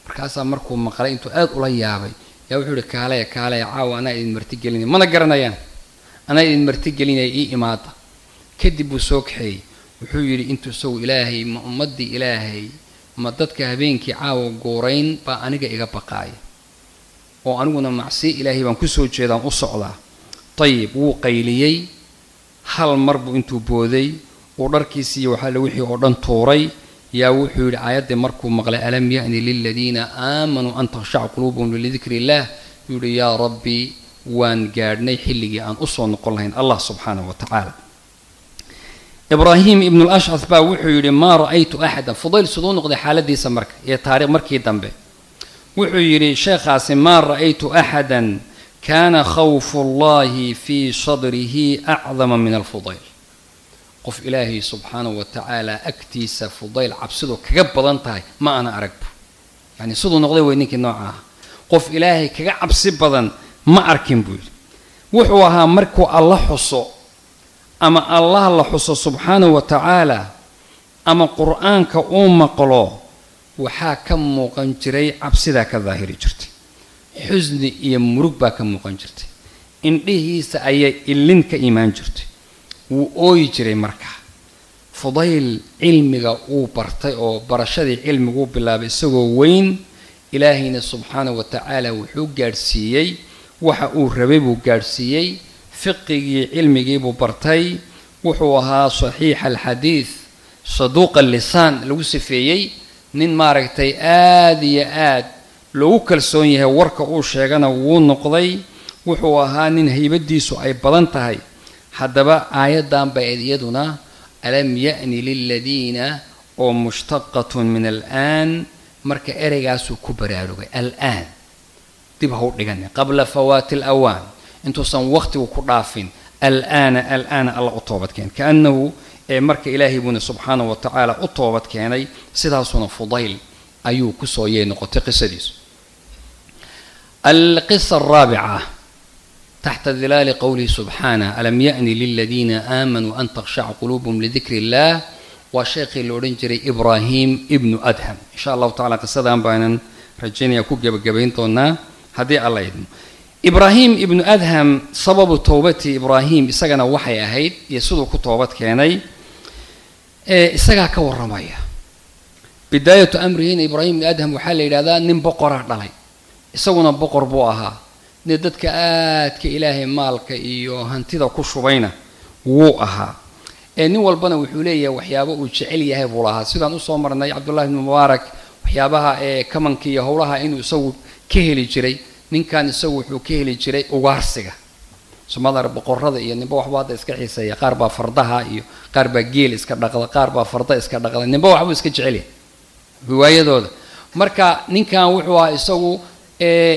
Markaasaa markuu maqlay intuu aada ula yaabay yaa wuxuu yihi kaalaya kaalaya caawa anaa idin martigelinaya mana garanayaan anaa idin martigelinaya ii imaada. Kadib buu soo kaxeeyey wuxuu yidhi intuu isagu ilaahay ma ummaddii ilaahay ma dadka habeenkii caawa guurayn baa aniga iga baqaaya. Oo aniguna macsiyo ilaahay baan ku soo jeedaan u socdaa. Ayib wuu qayliyey. Hal mar buu intuu booday. Uu dharkiisii iyo waxaale wixii oo dhan tuuray. Yaa wuxuu yidhi aayaddii markuu maqlay alam ya'ni liladiina aamanuu an takhshaca quluubuhum lidikri illaah yuu yihi yaa rabbi waan gaadhnay xilligii aan u soo noqon lahayn allah subxaanahu wa tacaala ibraahim ibnu lashcad baa wuxuu yidhi maa ra'aytu axadan fudayl siduu noqday xaaladiisa marka iyo taarikh markii dambe. Wuxuu yidhi sheekhaasi maa ra'aytu axada kaana khawfu اllahi fii sadrihi acdama min alfudayl qof ilaahay subxaanahu wa tacaala agtiisa fudayl cabsidu kaga badan tahay ma ana aragbu yani siduu noqday wey ninkii nooca ah qof ilaahay kaga cabsi badan ma arkin buu yidhi. Wuxuu ahaa markuu alla xuso ama allah la xuso subxaanahu wa tacaala ama qur'aanka uu maqlo waxaa ka muuqan jiray cabsidaa ka daahiri jirtay. Xusni iyo murug baa ka muuqan jirtay. Indhihiisa ayay ilin ka imaan jirtay. Wuu ooyi jiray markaa fudayl cilmiga uu bartay oo barashadii cilmiguu bilaabay isagoo weyn ilaahayna subxaanahu wa tacaala wuxuu gaadhsiiyey waxa uu rabay buu gaadhsiiyey fiqigii cilmigiibuu bartay. Wuxuu ahaa saxiixa alxadiid saduuqa lisaan lagu sifeeyey. Nin maaragtay aada iyo aad loogu kalsoon yahay warka uu sheegana wuu noqday. Wuxuu ahaa nin haybadiisu ay badan tahay. Haddaba aayaddan ba eed iyaduna alam ya'ni liladiina oo mushtaqatun min alaan. Marka ereygaasuu ku baraarugay alaan dib ha u dhigani qabla fawaati alawaan intuusan waqtigu ku dhaafin. Alaana alaana alla u toobadkeen kaannahu ee marka ilaahay buuna subxaanahu wa tacaala u toobad keenay sidaasuna fudayl ayuu ku soo yee noqotay qisadiisu. Alqisa alraabica taxta dilaali qowlihi subxaanah alam ya'ni liladiina aamanuu an takhshaca quluubhum lidikri illah waa sheekhii la odhan jiray ibraahim ibnu adham. Insha allahu tacala qisadan baanan rajaynaya ku gebagabayn doonaa haddii alla idmo ibraahim ibnu adham sababu towbati ibraahim isagana waxay ahayd iyo siduu ku toobad keenay ee isagaa ka warramaya. Bidaayatu amrihina ibraahim ibnu adham waxaa la yidhahdaa nin boqoraa dhalay. Isaguna boqor buu ahaa. Dee dadka aadka ilaahay maalka iyo hantida ku shubayna wuu ahaa. Ee nin walbana wuxuu leeyahay waxyaabo uu jecel yahay buu lahaa. Sidaan u soo marnay cabdullahi ibnu mubaarak waxyaabaha ee kamanka iyo howlaha inuu isagu ka heli jiray ninkan isagu wuxuu ka heli jiray ugaarsiga. Somadar boqorada iyo ninba waxba hadda iska xiiseeya qaar baa fardaha iyo qaar baa geel iska dhaqda qaar baa farda iska dhaqda ninba waxbuu iska jecelyahay riwaayadooda. Marka ninkan wuxuu ahaa isagu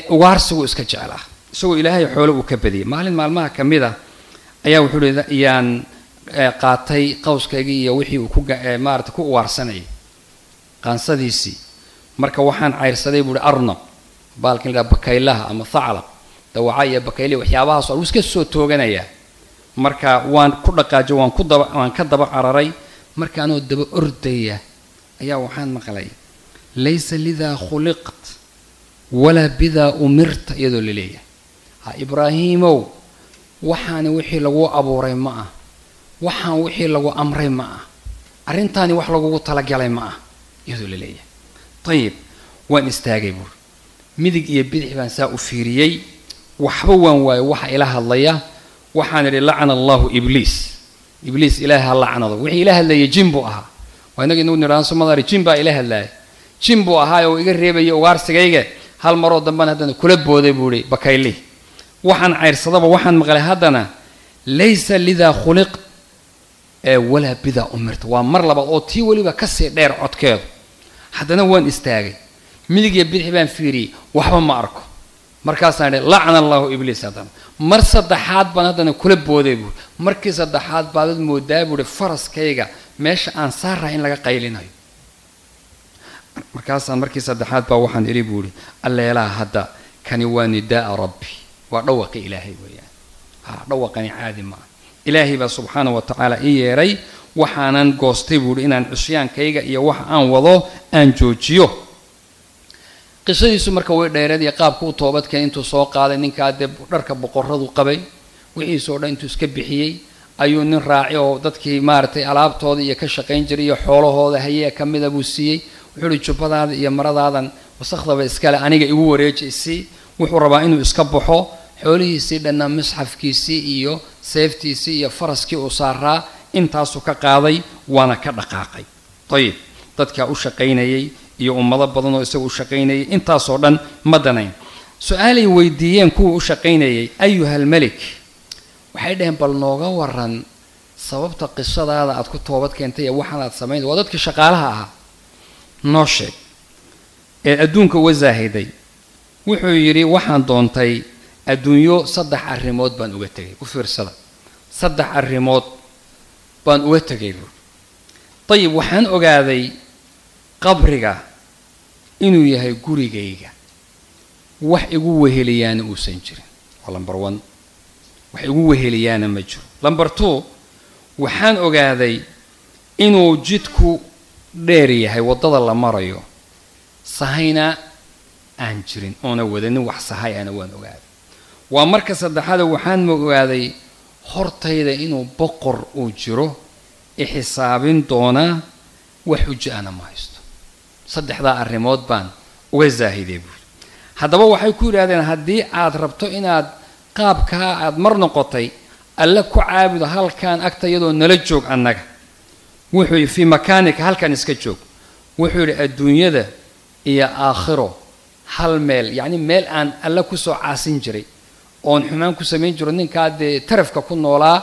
ugaarsigu iska jeclaa. Isagoo ilaahay xoole uu ka badiyay. Maalin maalmaha ka mid a ayaa wuxuu hi yaan qaatay qawskaygii iyo wixii uu ku maarata ku ugaarsanayay qaansadiisii. Marka waxaan cayrsaday buuhi arnab baalkan la bakaylaha ama thaclab dawaca iyo bakayle waxyaabahaas waa iska soo tooganayaa marka waan ku dhaqaajo waan ku daba waan ka daba cararay markaanoo daba ordaya ayaa waxaan maqlay laysa lidaa khuliqt walaa bidaa umirta iyadoo la leeyahay. Ha ibraahiimow waxaani wixii laguu abuuray ma ah. Waxaan wixii lagu amray ma ah. Arrintaani wax lagugu talagalay ma ah iyadoo la leeyahay. Ayib waan istaagay buuri midig iyo bidix baan saa u fiiriyey. Waxba waan waayo waxa ila hadlaya. Waxaan idhi lacana allahu ibliis. Ibliis ilaahay ha lacnado wixii ila hadlayay jin buu ahaa. Waa inaga inagu nidhahan somadari jin baa ila hadlaaya jin buu ahaa oo iga reebaya ugaarsigayga hal maroo dambana haddana kula booday buu ihi bakayli. Waxaan cayrsadaba waxaan maqlay haddana laysa lidaa khuliq ee walaa bidaa umirta. Waa mar labaad oo tii weliba ka sii dheer codkeedu. Haddana waan istaagay midig iyo bidix baan fiiriyey waxba ma arko. Markaasaan idhi lacna allahu ibliis haddana. Mar saddexaad baan haddana kula booday buui markii saddexaad baadad moodaa buuhi faraskayga meesha aan saaraha in laga qaylinayo. Markaasaan markii saddexaad baa waxaan idhi buuhi alleelaha hadda kani waa nidaaa rabbi. Waa dhawaqi ilaahay weeyaan. Ha dhawaqani caadi maa ilaahay baa subxaana wa tacaala ii yeedhay waxaanan goostay buuhi inaan cusyaankayga iyo waxa aan wado aan joojiyo qisadiisu marka way dheereed iyo qaabka u toobadkeen intuu soo qaaday ninkaa dee dharka boqoradu qabay wixiisoo dhan intuu iska bixiyey ayuu nin raaci oo dadkii maaragtay alaabtooda iyo ka shaqayn jiray iyo xoolahooda hayee ka mida buu siiyey. Wuxuu uhi jubbadaada iyo maradaadan wasakhdaba iskale aniga igu wareejaysii wuxuu rabaa inuu iska baxo xoolihiisii dhanna misxafkiisii iyo seeftiisii iyo faraskii uu saaraa intaasuu ka qaaday waana ka dhaqaaqay. Ayib dadkaa u shaqaynayay iyo ummado badan oo isaga u shaqaynayay intaasoo dhan ma danayn. Su'aalay weydiiyeen kuwii u shaqaynayay ayuha almelik waxay dhaheen bal nooga waran sababta qisadaada aad ku toobad keentay ee waxaan aad samaynay waa dadkii shaqaalaha ahaa. Noo sheeg ee adduunka uga zaahiday wuxuu yidhi waxaan doontay adduunyo saddex arrimood baan uga tegay u fiirsada saddex arrimood baan uga tegay buuri dayib waxaan ogaaday qabriga inuu yahay gurigayga. Wax igu weheliyaana uusan jirin. Waa lamber one. Wax igu weheliyaana ma jiro. Lamber two waxaan ogaaday inuu jidku dheer yahay waddada la marayo. Sahayna aan jirin oona wadanin wax sahay ana waan ogaaday. Waa marka saddexaada waxaan ogaaday hortayda inuu boqor uu jiro ixsaabin doonaa wax xujo ana ma haysto saddexdaa arrimood baan uga zaahiday buuri haddaba waxay ku yidhahdeen haddii aad rabto inaad qaabkaa aad mar noqotay alle ku caabudo halkan agta iyadoo nala joog annaga. Wuxuu yidhi fii makaanika halkan iska joog. Wuxuu yidhi adduunyada iyo aakhiro hal meel yacni meel aan alle ku soo caasin jiray oon xumaan ku samayn jiro ninkaa dee tarafka ku noolaa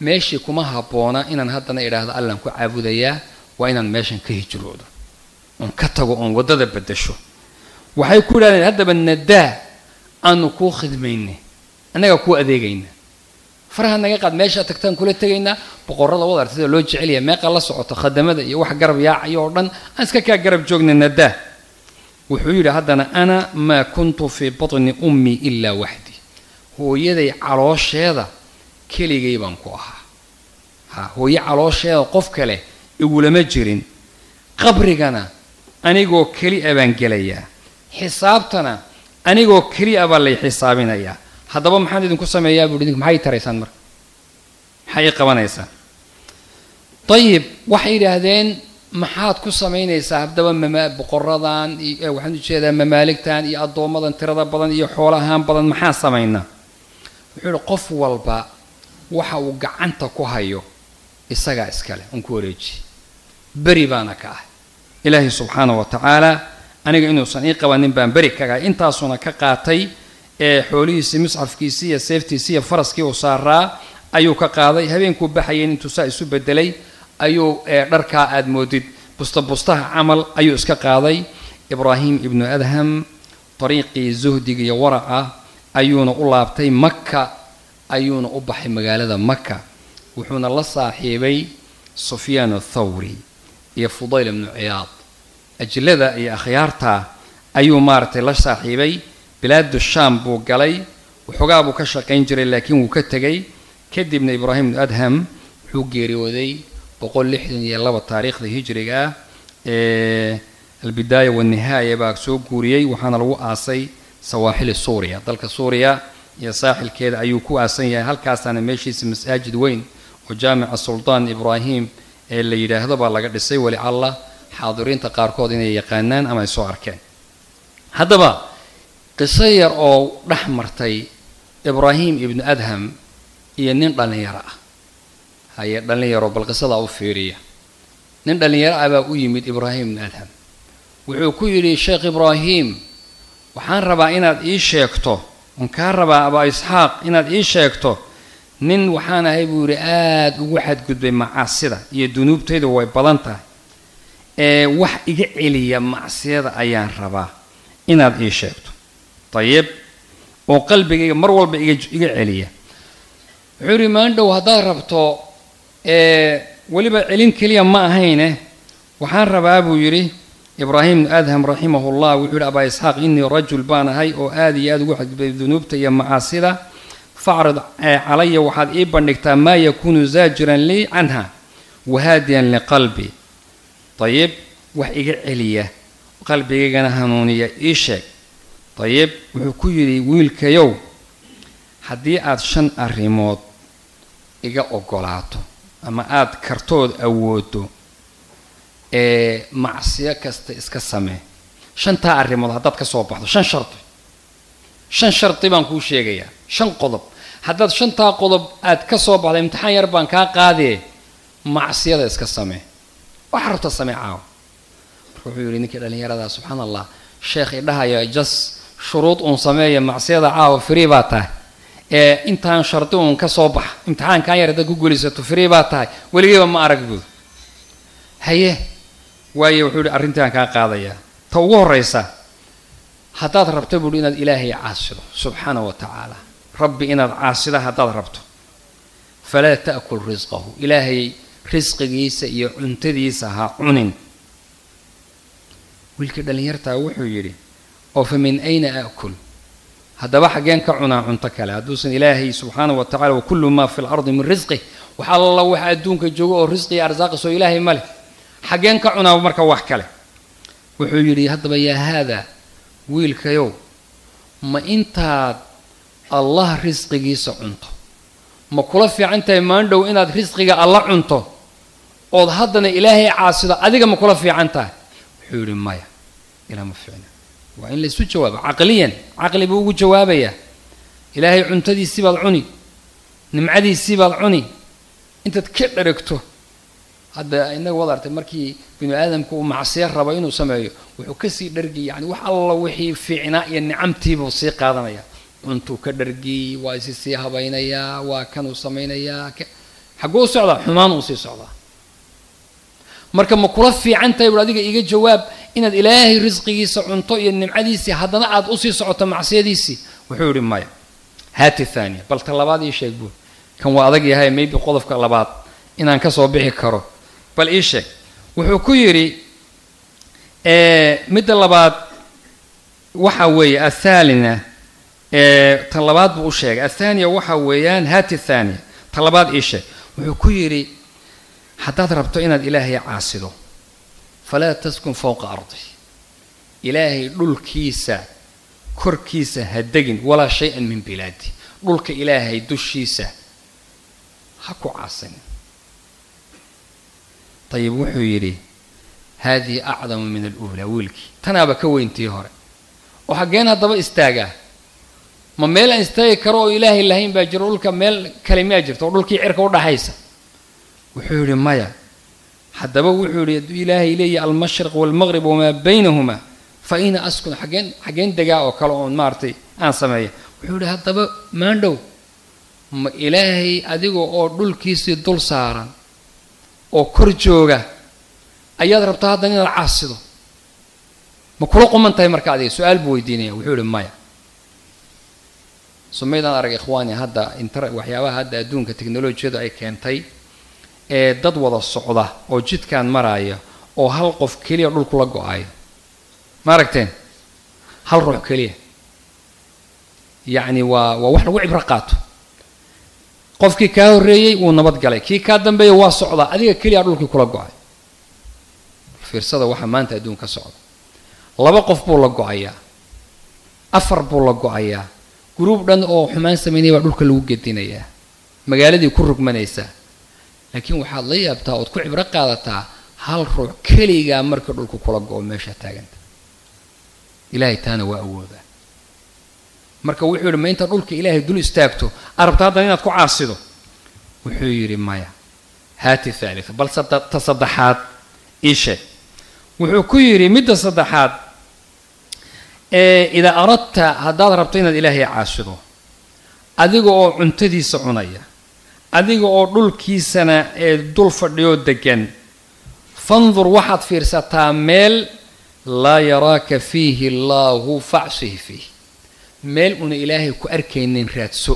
meeshii kuma habboona inaan haddana idhaahdo allaan ku caabudayaa waa inaan meeshan ka hijroodo oon ka tago oon waddada beddasho waxay ku yidhahdeen haddaba nadaa aanu kuu khidmaynay annagaa kuu adeegayna faraha naga qaad meeshaa tagtaan kula tegaynaa boqorrada wad artida loo jecelyahay meeqa la socoto khadamada iyo wax garab yaacayo oo dhan aan iska kaa garab joogna nadaa wuxuu yidhi haddana ana maa kuntu fii batni ummii ilaa waxdi hooyaday caloosheeda keligay baan ku ahaa. Ha hooye caloosheeda qof kale igulama jirin. Qabrigana anigoo keli a baan gelayaa xisaabtana anigoo keli a baa lay xisaabinayaa haddaba maxaan idinku sameeyaa buuhi idinku maxay taraysaan marka? Maxay ii qabanaysaan? Dayib waxay yidhaahdeen maxaad ku samaynaysaa haddaba boqoradan iyo waxaan u jeedaa mamaaligtan iyo addoommadan tirada badan iyo xoolahaan badan maxaa samaynaa? Wuxuu yihi qof walba waxa uu gacanta ku hayo isagaa iskale un ku wareejiye beri baana ka ah ilaahay subxaana wa tacaala aniga inuusan ii qabanin baan beri kagahay intaasuna ka qaatay ee xoolihiisii musxafkiisii iyo seeftiisii iyo faraskii uu saaraa ayuu ka qaaday. Habeenkuu baxayeen intuu saa isu bedelay ayuu dharkaa aad moodid. Busta bustaha camal ayuu iska qaaday. Ibraahim ibnu adham dariiqii zuhdiga iyo waraca ayuuna u laabtay maka ayuuna u baxay magaalada maka wuxuuna la saaxiibay sufyaan athawri iyo fudayl ibnu ciyaad ajlada iyo akhyaarta ayuu maaragtay la saaxiibay. Bilaadu shaam buu galay waxoogaa buu ka shaqayn jiray laakiin wuu ka tegay. Kadibna ibraahim ibnu adham wuxuu geeriyooday boqol lixdan iyo laba taariikhda hijriga ah ee albidaaya wanihaaya baa soo guuriyey waxaana lagu aasay sawaaxili suuriya. Dalka suuriya iyo saaxilkeeda ayuu ku aasan yahay halkaasaana meeshiisa masaajid weyn oo jaamica suldaan ibraahim ee la yidhaahdo baa laga dhisay weli allah xaadiriinta qaarkood inay yaqaanaan ama ay soo arkeen. Haddaba qiso yar oo dhex martay ibraahim ibnu adham iyo nin dhallinyaro ah. Haye dhallinyaro bal qisadaa u fiiriya. Nin dhallinyaro ah baa u yimid ibraahim ibnu adham. Wuxuu ku yidhi sheekh ibraahim waxaan rabaa inaad ii sheegto on kaa rabaa abaa isxaaq inaad ii sheegto nin waxaan ahay buu yidhi aada ugu xadgudbay macaasida iyo dunuubtaydu way badan tahay ee wax iga celiya macsiyada ayaan rabaa inaad ii sheegto. Dayib oo qalbigayga mar walba iga celiya. Wuxuu yidhi maandhow haddaad rabto weliba celin keliya ma ahayne. Waxaan rabaa buu yidhi ibraahim bnu adham raximahullah wuxuu yidhi abaa isxaaq innii rajul baan ahay oo aada iyo aada ugu xadgudbay dunuubta iyo macaasida. Facrid calaya waxaad ii bandhigtaa maa yakuunu zaajiran lii canha wahaadiyan liqalbi dayib wax iga celiya. Qalbigaygana hanuuniya. ii sheeg. dayib wuxuu ku yidhi wiilkayow haddii aad shan arrimood iga ogolaato ama aada kartood awoodo ee macsiyo kasta iska samee shantaa arrimood haddaad ka soo baxdo shan shardi shan shardi baan kuu sheegayaa shan qodob. Haddaad shantaa qodob aad ka soo baxdo imtixaan yar baan kaa qaadee macsiyada iska samee waxa rabta samee caawa marka wuxuu yidhi ninkii dhallinyaradaa subxaana allah sheekh idhahaya jas shuruud uun sameeya macsiyada caawa free baa tahay. Ee intaan shardi uun ka soo baxa imtixaankan yar haddaad ku guulaysato free baa tahay weligiiba ma arag buud haye waaye wuxuu yihi arrintaan kaa qaadayaa ta ugu horraysa haddaad rabto buuhi inaad ilaahay caasido subxaana wa tacaala. Rabbi inaad caasida haddaad rabto. Falaa ta'kul risqahu ilaahay risqigiisa iyo cuntadiisa ha cunin. Wiilkii dhallinyartaa wuxuu yidhi oo fa min ayna a'kul haddaba xaggeen ka cunaa cunto kale. Hadduusan ilaahay subxaana wa tacala wa kullu maa fi lardi min risqih wax alla waxa adduunka joogo oo risqiya arsaaqisoo ilaahay ma leh. Xaggeen ka cunaa marka wax kale. Wuxuu yidhi haddaba yaa haadaa wiilkayow ma intaad allah risqigiisa cunto. Ma kula fiican tahay maandhow inaad risqiga alla cunto ood haddana ilaahay caasido adiga ma kula fiican tahay wuxuu yidhi maya ilaa ma fiicna. Waa in laysu jawaabo. Caqliyan caqli buu ugu jawaabayaa. Ilaahay cuntadiisii baad cuni nimcadiisii baad cuni. Intaad ka dharagto hadda inaga wad artay markii binu aadamku uu macsiyo rabo inuu sameeyo wuxuu ka sii dhargi yani wax alla wixii fiicnaa iyo nicamtiibuu sii qaadanaya. Cuntuu ka dhargi waa isi sii habaynayaa waa kanuu samaynayaa xagguu socdaa xumaan uu sii socdaa marka ma kula fiican tahay bur adiga iga jawaab inaad ilaahay risqigiisa cunto iyo nimcadiisii haddana aad u sii socoto macsiyadiisii wuxuu yihi maya haati thaniya bal ta labaad ii sheeg buur kan waa adag yahay maybe qodobka labaad inaan ka soo bixi karo. Bal ii sheeg. Wuxuu ku yidhi midda labaad waxa weeye athaalina ta labaad buu u sheegay. Athaaniya waxa weeyaan haati thaniya ta labaad ii sheeg. Wuxuu ku yidhi haddaad rabto inaad ilaahay caasido falaa taskun fowqa ardi. Ilaahay dhulkiisa korkiisa ha degin walaa shay-an min bilaadi. Dhulka ilaahay dushiisa ha ku caasanin ayib wuxuu yidhi haadihi acdamu min aluulaa wiilkii tanaaba ka weyntii hore. Oo xaggeen haddaba istaagaa. Ma meel aan istaagi karo oo ilaahay lahayn baa jiro dhulka meel kale miyaa jirto oo dhulkii cirka udhaxaysa wuxuu yidhi maya haddaba wuxuu yidhi hadduu ilaahay leeyahy almashriq waalmaqrib wamaa baynahumaa fa ina askun xaggeen xaggeen degaa oo kale oon maaratay aan sameeya. Wuxuu yidhi haddaba maandhow ma ilaahay adiga oo dhulkiisii dul saaran oo kor jooga ayaad rabtaa haddana inaad caasido? Ma kula quman tahay marka adiga su'aal buu weydiinaya wuxuu yihi maya sumaydaan arag ikhwaani hadda inter waxyaabaha hadda adduunka technolojiyadu ay keentay ee dad wada socda oo jidkaan maraya oo hal qof keliya dhulku la go'ayo ma aragteen? Hal ruux keliya. Yacni waa waa wax lagu cibro qaato. Qofkii kaa horreeyey wuu nabad galay. Kii kaa dambeeya waa socdaa adiga keliya dhulkii kula go'ay fiirsada waxaa maanta adduun ka socda. Laba qof buu la go'ayaa. Afar buu la go'ayaa. Guruub dhan oo xumaan samaynaya baa dhulka lagu gedinayaa. Magaaladii ku rugmanaysaa laakiin waxaad la yaabtaa ood ku cibro qaadataa hal ruux keligaa marka dhulku kula go-o meeshaa taaganta. Ilaahay taana waa awoodaa. Marka wuxuu yidhi ma intaad dhulka ilaahay dul istaagto arabta haddana inaad ku caasido. Wuxuu yidhi maya haati thalitha bal ta saddexaad ii sheeg wuxuu ku yidhi midda saddexaad idaa aradta haddaad rabto inaad ilaahay caasido adiga oo cuntadiisa cunaya adiga oo dhulkiisana ee dul fadhiyoo degan fandur waxaad fiirsataa meel laa yaraaka fiihi allaahu facsihi fiih. Meel una ilaahay ku arkaynin raadso.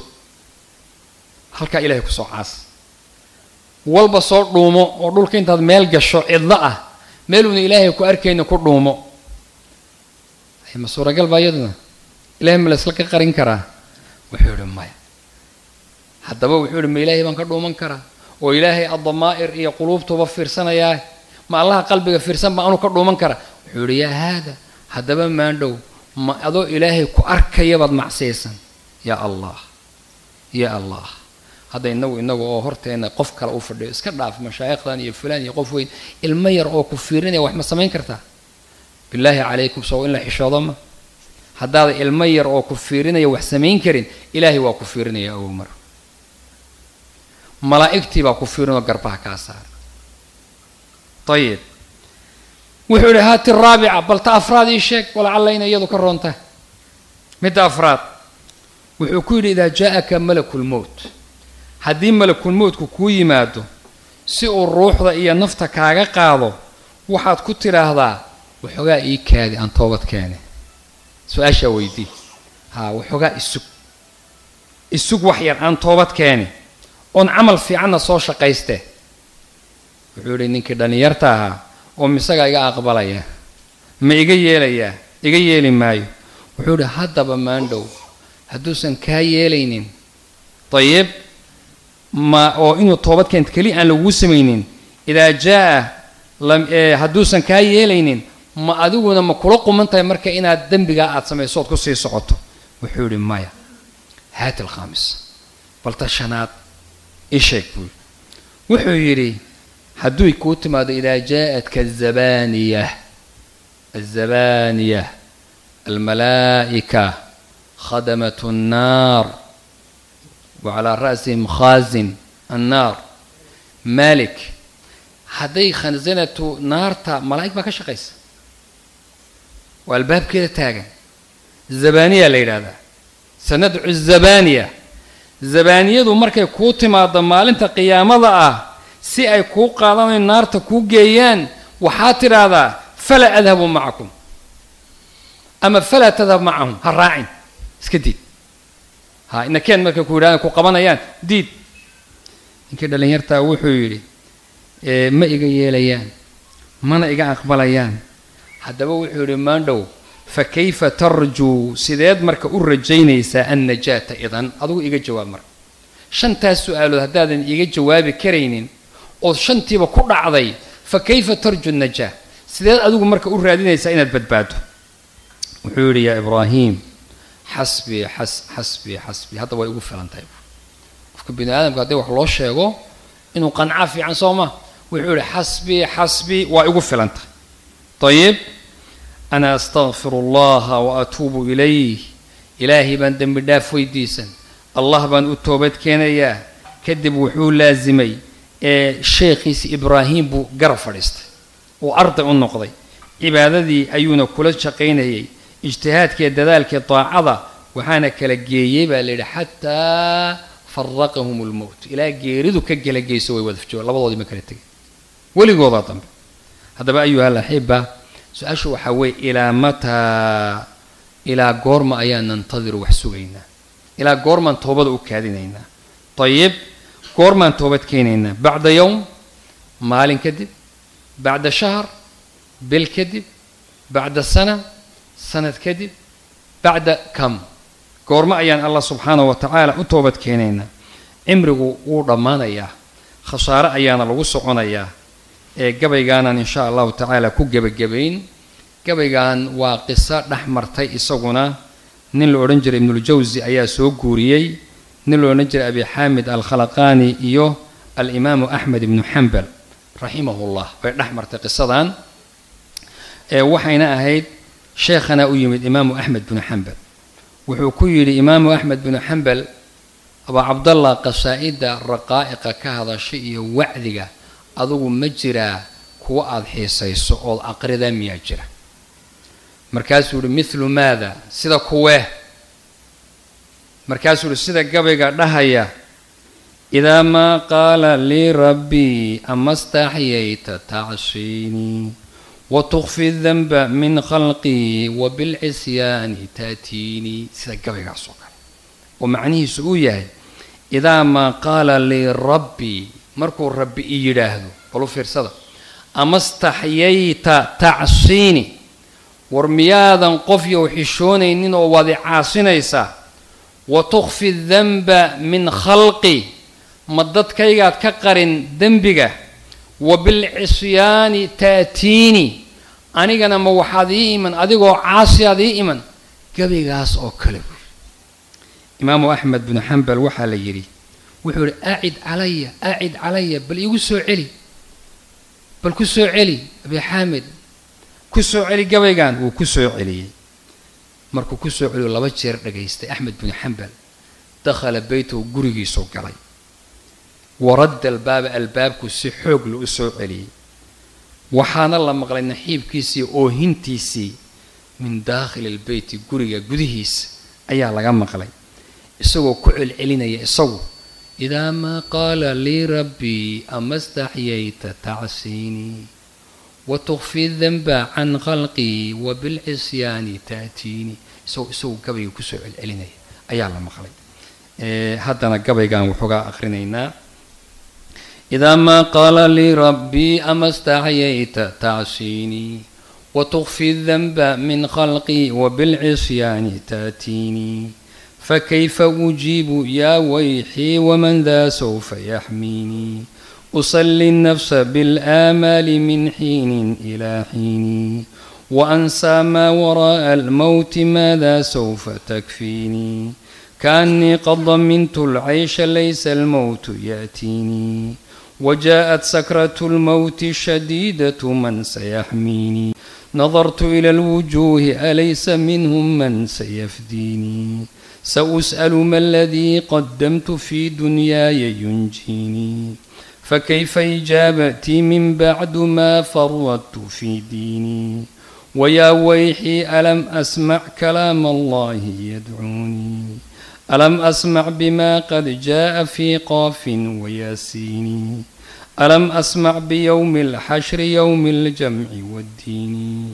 Halkaa ilahay ku soo caas. Walba soo dhuumo oo dhulka intaad meel gasho cidlo ah meel una ilaahay ku arkaynin ku dhuumo. Ma suuragal baa iyaduna ilahay ma la ka qarin karaa? Wuxuu yihi maya haddaba wuxuu yihi ma ilaahay baan ka dhuuman karaa? Oo ilaahay addamaa'ir iyo quluubtuba fiirsanayaa? Ma allaha qalbiga fiirsan baa anuu ka dhuuman karaa? Wuxuu yihi yaa haada haddaba maandhow ma adoo ilaahay ku arkayabaad macsiyaysan yaa allah yaa allah. Hadda inagu inagu oo horteena qof kale u fadhiyo iska dhaaf mashaayikhdan iyo fulaan iyo qof weyn ilmo yar oo ku fiirinaya wax ma samayn kartaa? Bilaahi calaykum sow in la xishoodo ma haddaada ilmo yar oo ku fiirinaya wax samayn karin ilaahay waa ku fiirinaya ow mar malaa'igtii baa ku fiirinoo garbaha kaa saara ayib wuxuu yihi haati raabica bal ta afraad ii sheeg walacalla ina iyadu ka roonta. Midda afraad wuxuu ku yidhi idaa jaa-aka malakulmowt haddii malakulmowtku kuu yimaado si uu ruuxda iyo nafta kaaga qaado waxaad ku tidhaahdaa waxoogaa ii kaadi aan toobad keene. Su'aashaa weydii. Ha waxoogaa isug isug wax yar aan toobad keeni oon camal fiicanna soo shaqayste. Wuxuu yidhi ninkii dhallinyarta ahaa oo misagaa iga aqbalaya ma iga yeelayaa iga yeeli maayo. Wuxuu yidhi haddaba maandhow hadduusan kaa yeelaynin. Dayib ma oo inuu toobad keento keli aan laguu samaynin idaa jaa hadduusan kaa yeelaynin ma adiguna ma kula quman tahay marka inaad dembigaa aada samayso ood ku sii socoto. Wuxuu yidhi maya haati alkhaamis balta shanaad isheeg buui wuxuu yidhi hadduy kuu timaado idaa jaa-atka azabaniya azabaaniya almalaa'ika khadamat nnaar wa calaa ra'sihim khaazin annaar. Malik hadday khansanatu naarta malaa'ig baa ka shaqaysa. Waa albaabkeeda taagan. Zabaniya la yidhahdaa sanadcu zabaniya zabaniyadu markay kuu timaado maalinta qiyaamada ah si ay kuu qaadanayo naarta kuu geeyaan waxaad tidhaahdaa falaa adhabu macakum ama falaa tadhab macahum. Ha raacin. Iska diid. Ha inakeen markay ku yidhahdaan ku qabanayaan. Diid. Ninkii dhallinyartaa wuxuu yidhi ma iga yeelayaan mana iga aqbalayaan. Haddaba wuxuu yidhi maandhow fa kayfa tarjuu sideed marka u rajaynaysaa annajaata idan adigu iga jawaab marka shantaas su'aalood haddaadan iga jawaabi karaynin ood shantiiba ku dhacday fa kayfa tarju najaa sideed adigu marka u raadinaysaa inaad badbaado wuxuu yidhi yaa ibraahim xasbii xas xasbii xasbii hadda way ugu filan tahay qofka bini aadamka haddii wax loo sheego inuu qanca fiican soo ma wuxuu yihi xasbii xasbii waa igu filan tahay ayib ana astaqfiru allaha wa atuubu ilayh ilaahay baan dembi dhaaf weydiisan allah baan u toobad keenayaa kadib wuxuu laasimay ee sheekhiisi ibraahim buu garab fadhiistay uu arday u noqday cibaadadii ayuuna kula shaqaynayay ijtihaadkiiyo dadaalkii daacada waxaana kala geeyey baa la yidhi xataa faraqahum lmowt ilaa geeridu ka gela geyso way wadafjooga labadoodii ma kala tegay weligoodaa dambe haddaba ayuha alaxiba su'aashu waxaa weeye ilaa mataa ilaa goorma ayaa nantadiru wax sugaynaa. Ilaa goormaan toobada u kaadinaynaa ayib goormaan toobad keenaynaa bacda yowm maalin kadib. Bacda shahr bil kadib. Bacda sana sanad kadib. Bacda kam. Goormo ayaan allah subxaanahu wa tacaala u toobad keenaynaa cimrigu wuu dhammaanayaa. Khasaare ayaana lagu soconayaa ee gabaygaanan insha allahu tacaala ku gebagabayn gabaygan waa qiso dhex martay isaguna. Nin la odhan jiray ibnuljawsi ayaa soo guuriyey. Nin la odhan jiray abi xaamid alkhalaqaani iyo alimaamu axmed ibnu xambal raximahullah bay dhex martay qisadan. Ee waxayna ahayd sheekhana u yimid imaamu axmed binu xambal wuxuu ku yidhi imaamu axmed binu xambal abaa cabdallah qasaa'ida raqaa'iqa ka hadasha iyo wacdiga adugu ma jiraa kuwa aada xiisayso ood aqridaa miyaa jira. Markaasuu yihi mithlu maada? Sida kuwee markaasuu yihi sida gabayga dhahaya. Idaa maa qaala lii rabbii ama staxyayta tacsiinii watukfi danba min khalqii wa bilcisyaani taatiinii sida gabaygaas oo kale. Oo macnihiisu uu yahay idaa maa qaala lii rabbii markuu rabbi i yidhaahdo balu fiirsada. Ama staxyayta tacsiini war miyaadan qof yow xishoonaynin oo waad i caasinaysaa? Wa tukfi danba min khalqi ma dadkaygaad ka qarin dembiga? Wa bilcisyaani taatiini anigana ma waxaad ii iman adigoo caasiyaad ii iman. Gabaygaas oo kale. Buui imaamu axmed binu xambal waxaa la yidhi wuxuu yihi acid calaya acid calaya bal iigu soo celi. Bal ku soo celi abi xaamid ku soo celi gabaygan wuu ku soo celiyey. Markuu ku soo celiyo laba jeer dhagaystay axmed binu xambal. Dakhala beytahu gurigiisuu galay. Waradda albaaba albaabku si xoog la u soo celiyey. Waxaana la maqlay naxiibkiisii oohintiisii min daakhili albeyti guriga gudihiisa ayaa laga maqlay. Isagoo ku celcelinaya isagu idaa maa qaala lii rabbii amastaxyayta tacsiinii watukfi danba can khalqii wa bilcisyaani taatiinii isagoo isagoo gabayga ku soo celcelinaya ayaa la maqlay haddana gabaygan waxoogaa aqrinaynaa idaa maa qaala lii rabbii amastaxyayta tacsiinii watukfi danba min khalqii wa bilcisyaani taatiinii فكيف أجيب يا ويحي ومن ذا سوف يحميني أصلي النفس بالآمال من حين إلى حين وأنسى ما وراء الموت ماذا سوف تكفيني كأني قد ضمنت العيش ليس الموت يأتيني وجاءت سكرة الموت الشديدة من سيحميني نظرت إلى الوجوه أليس منهم من سيفديني سأسأل ما الذي قدمت في دنياي ينجيني فكيف إجابتي من بعد ما فرطت في ديني ويا ويحي ألم أسمع كلام الله يدعوني ألم أسمع بما قد جاء في قاف وياسيني ألم أسمع بيوم الحشر يوم الجمع والديني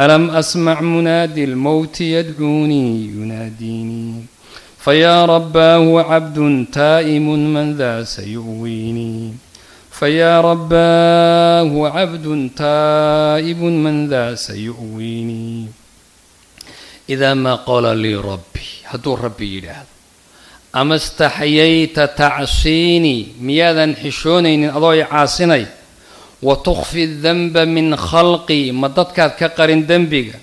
ألم أسمع منادي الموت يدعوني يناديني فيا رباه عبد تائم من ذا سيؤويني فيا رباه عبد تائب من ذا سيؤويني إذا ما قال لي ربي هدو ربي يدعه أما استحييت تعصيني مياذا حشوني أضوي عاصني wa tukfi danba min khalqii ma dadkaad ka qarin dembiga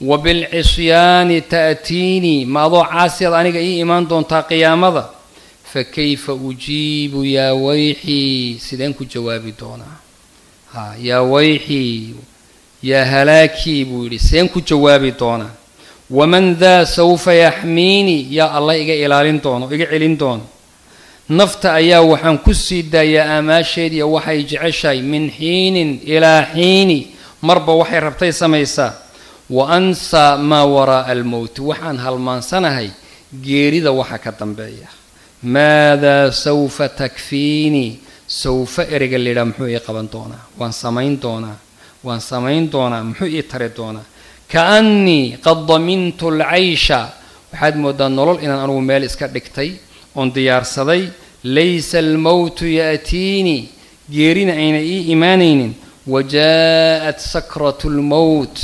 wa bilcisyaani ta'tiinii ma adoo caasiyaad aniga ii imaan doontaa qiyaamada fa kayfa ujiibu yaa wayxii sideen ku jawaabi doonaa ha yaa wayxii yaa halaakii buu yidhi seen ku jawaabi doonaa waman daa sawfa yaxmiinii yaa alla iga ilaalin doono iga celin doono nafta ayaa waxaan ku sii daayaa aamaasheediiyo waxay jeceshahay min xiinin ilaa xiini. Marba waxay rabtay samaysaa. Wa ansaa maa waraa'a almowti waxaan halmaansanahay geerida waxa ka dambeeya. Maadaa sawfa takfiinii sawfa ereyga layidhaha muxuu ii qaban doonaa? Waan samayn doonaa. Waan samayn doonaa. Muxuu ii tari doonaa? Kaannii qad damintu alcaysha. Waxaad moodaa nolol inaan anugu meel iska dhigtay oon diyaarsaday laysa almowtu ya'tiinii geerina ayna ii imaanaynin. Wajaa'at sakratu lmowt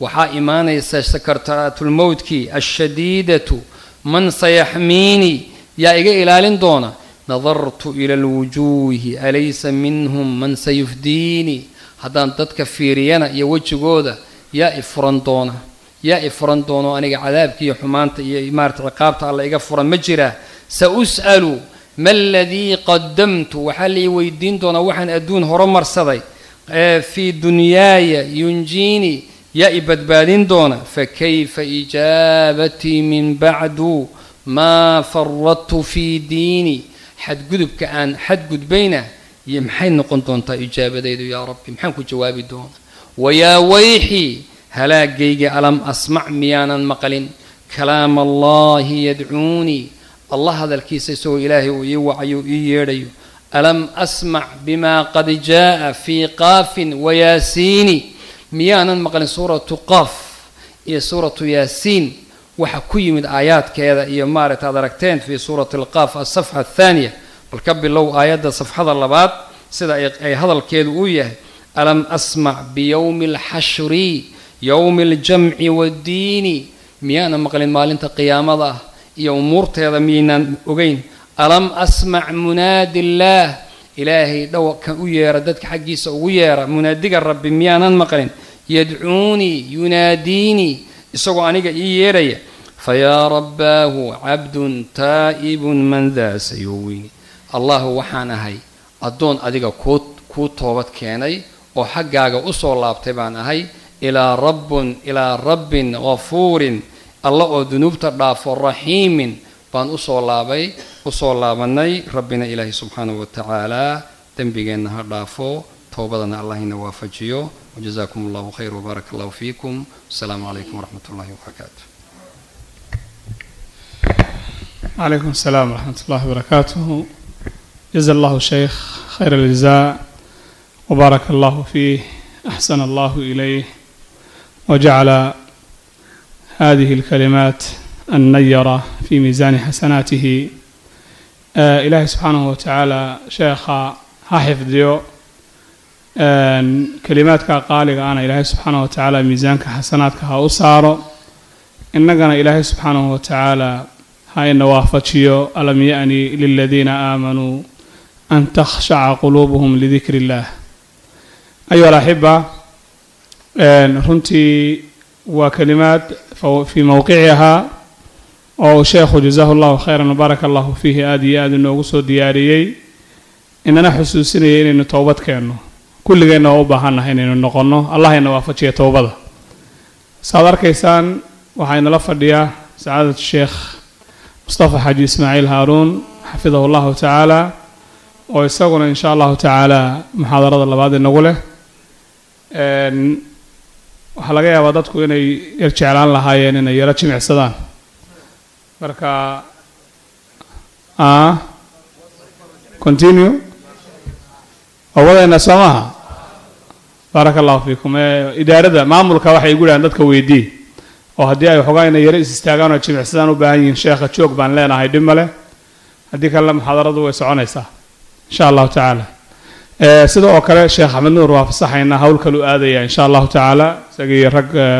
waxaa imaanaysa sakraatulmowtkii ashadiidatu man sayaxmiinii yaa iga ilaalin doona nadartu ila alwujuuhi alaysa minhum man sayufdiinii haddaan dadka fiiriyana iyo wejigooda yaa i furan doona yaa i furan doono aniga cadaabka iyo xumaanta iyo maarata ciqaabta alla iga furan ma jiraa sa us'alu ma aladii qadamtu waxaa lai weydiin doonaa waxaan adduun horumarsaday fii dunyaaya yunjiini yaa i badbaadin doona fakayfa ijaabatii min bacdu maa faradtu fii diini xadgudubka aan xadgudbayna iyo maxay noqon doontaa ijaabadaydu yaa rabbi maxaan ku jawaabi doona wayaa wayxii halaagayga alam asmac miyaanan maqlin kalaama allahi yadcuunii allah hadalkiisa isagoo ilaahay uu ii wacayo ii yeedhayo alam asmac bimaa qad jaa'a fii qaafin wayaasiini miyaanan maqlin suuratu qaaf iyo suuratu yaasiin. Waxa ku yimid aayaadkeeda iyo maaragta ad aragteen fii suurati alqaaf asafxa athaaniya. Bal ka bilow aayadda safxada labaad sida ay hadalkeedu uu yahay alam asmac biyowmi alxashri yowmi aljamci waddiini miyaanan maqlin maalinta qiyaamada ah iyo umuurteeda miyaynaan ogeyn. Alam asmac munaadi illaah ilaahay dhowka u yeera dadka xaggiisa ugu yeera. Munaadiga rabbi miyaanan maqlin? Yadcuunii yunaadiinii isagoo aniga ii yeedhaya. Fayaa rabbaahu cabdun taa'ibun man daa sayowini allahu waxaan ahay addoon adiga kuu kuu toobad keenay oo xaggaaga u soo laabtay baan ahay. Ilaa rabbun ilaa rabbin ghafuurin alla oo dunuubta dhaafo raxiimin baan u soo laabay u soo laabanay rabbina ilaahay subxaanahu wa tacaalaa dembigeenna ha dhaafo toobadana allahina waafajiyo. Wajazaakum allahu khayr wbaaraka allahu fiikum. Wasalaamu calaykum waraxmat ullahi wabarakaatu calaykum asalaam waraxmat ullahi wabarakaatuhu jaza allahu sheykh khayr aljazaa wabaaraka allahu fiih. Axsana allahu ilayh wajacala هذه الكلمات النيرة في ميزان حسناته آه إلهي سبحانه وتعالى شيخ حفظيو آه كلماتك قالق أنا إلهي سبحانه وتعالى ميزانك حسناتك هأسارو إننا إلهي سبحانه وتعالى هاي النوافتشيو ألم يأني للذين آمنوا أن تخشع قلوبهم لذكر الله أيها الأحبة runtii waa kalimaad fii mowqicihaa oo sheekhu jasaahu llahu khayran wabaaraka allahu fiihi aada iyo aada inoogu soo diyaariyey. Inana xusuusinaya inaynu towbad keenno. Kulligeenna waa u baahannahay inaynu noqonno. Allahayna waafajiya towbada saaad arkaysaan waxaa inala fadhiya sacaadat sheekh mustafa xaaji ismaaciil haaruun xafidahu llahu tacaala oo isaguna in sha allahu tacaala muxaadarada labaad inagu leh waxaa laga yaabaa dadku inay yar jeclaan lahaayeen inay yaro jimicsadaan. Marka continue. Waa wadayna soo maha baaraka allahu fiikum idaarada maamulka waxay igu dhahaan dadka weydii. Oo haddii ay waxoogaa inay yaro is istaagaan oo jimicsadaan u baahan yihiin sheekha joog baan leenahay dhib male haddii kalena muxaadaradu way soconaysaa insha allahu tacaala sida oo kale sheekh axmed nuur waa fasaxaynaa hawl kalu aadaya insha allahu tacaala. Isagii rag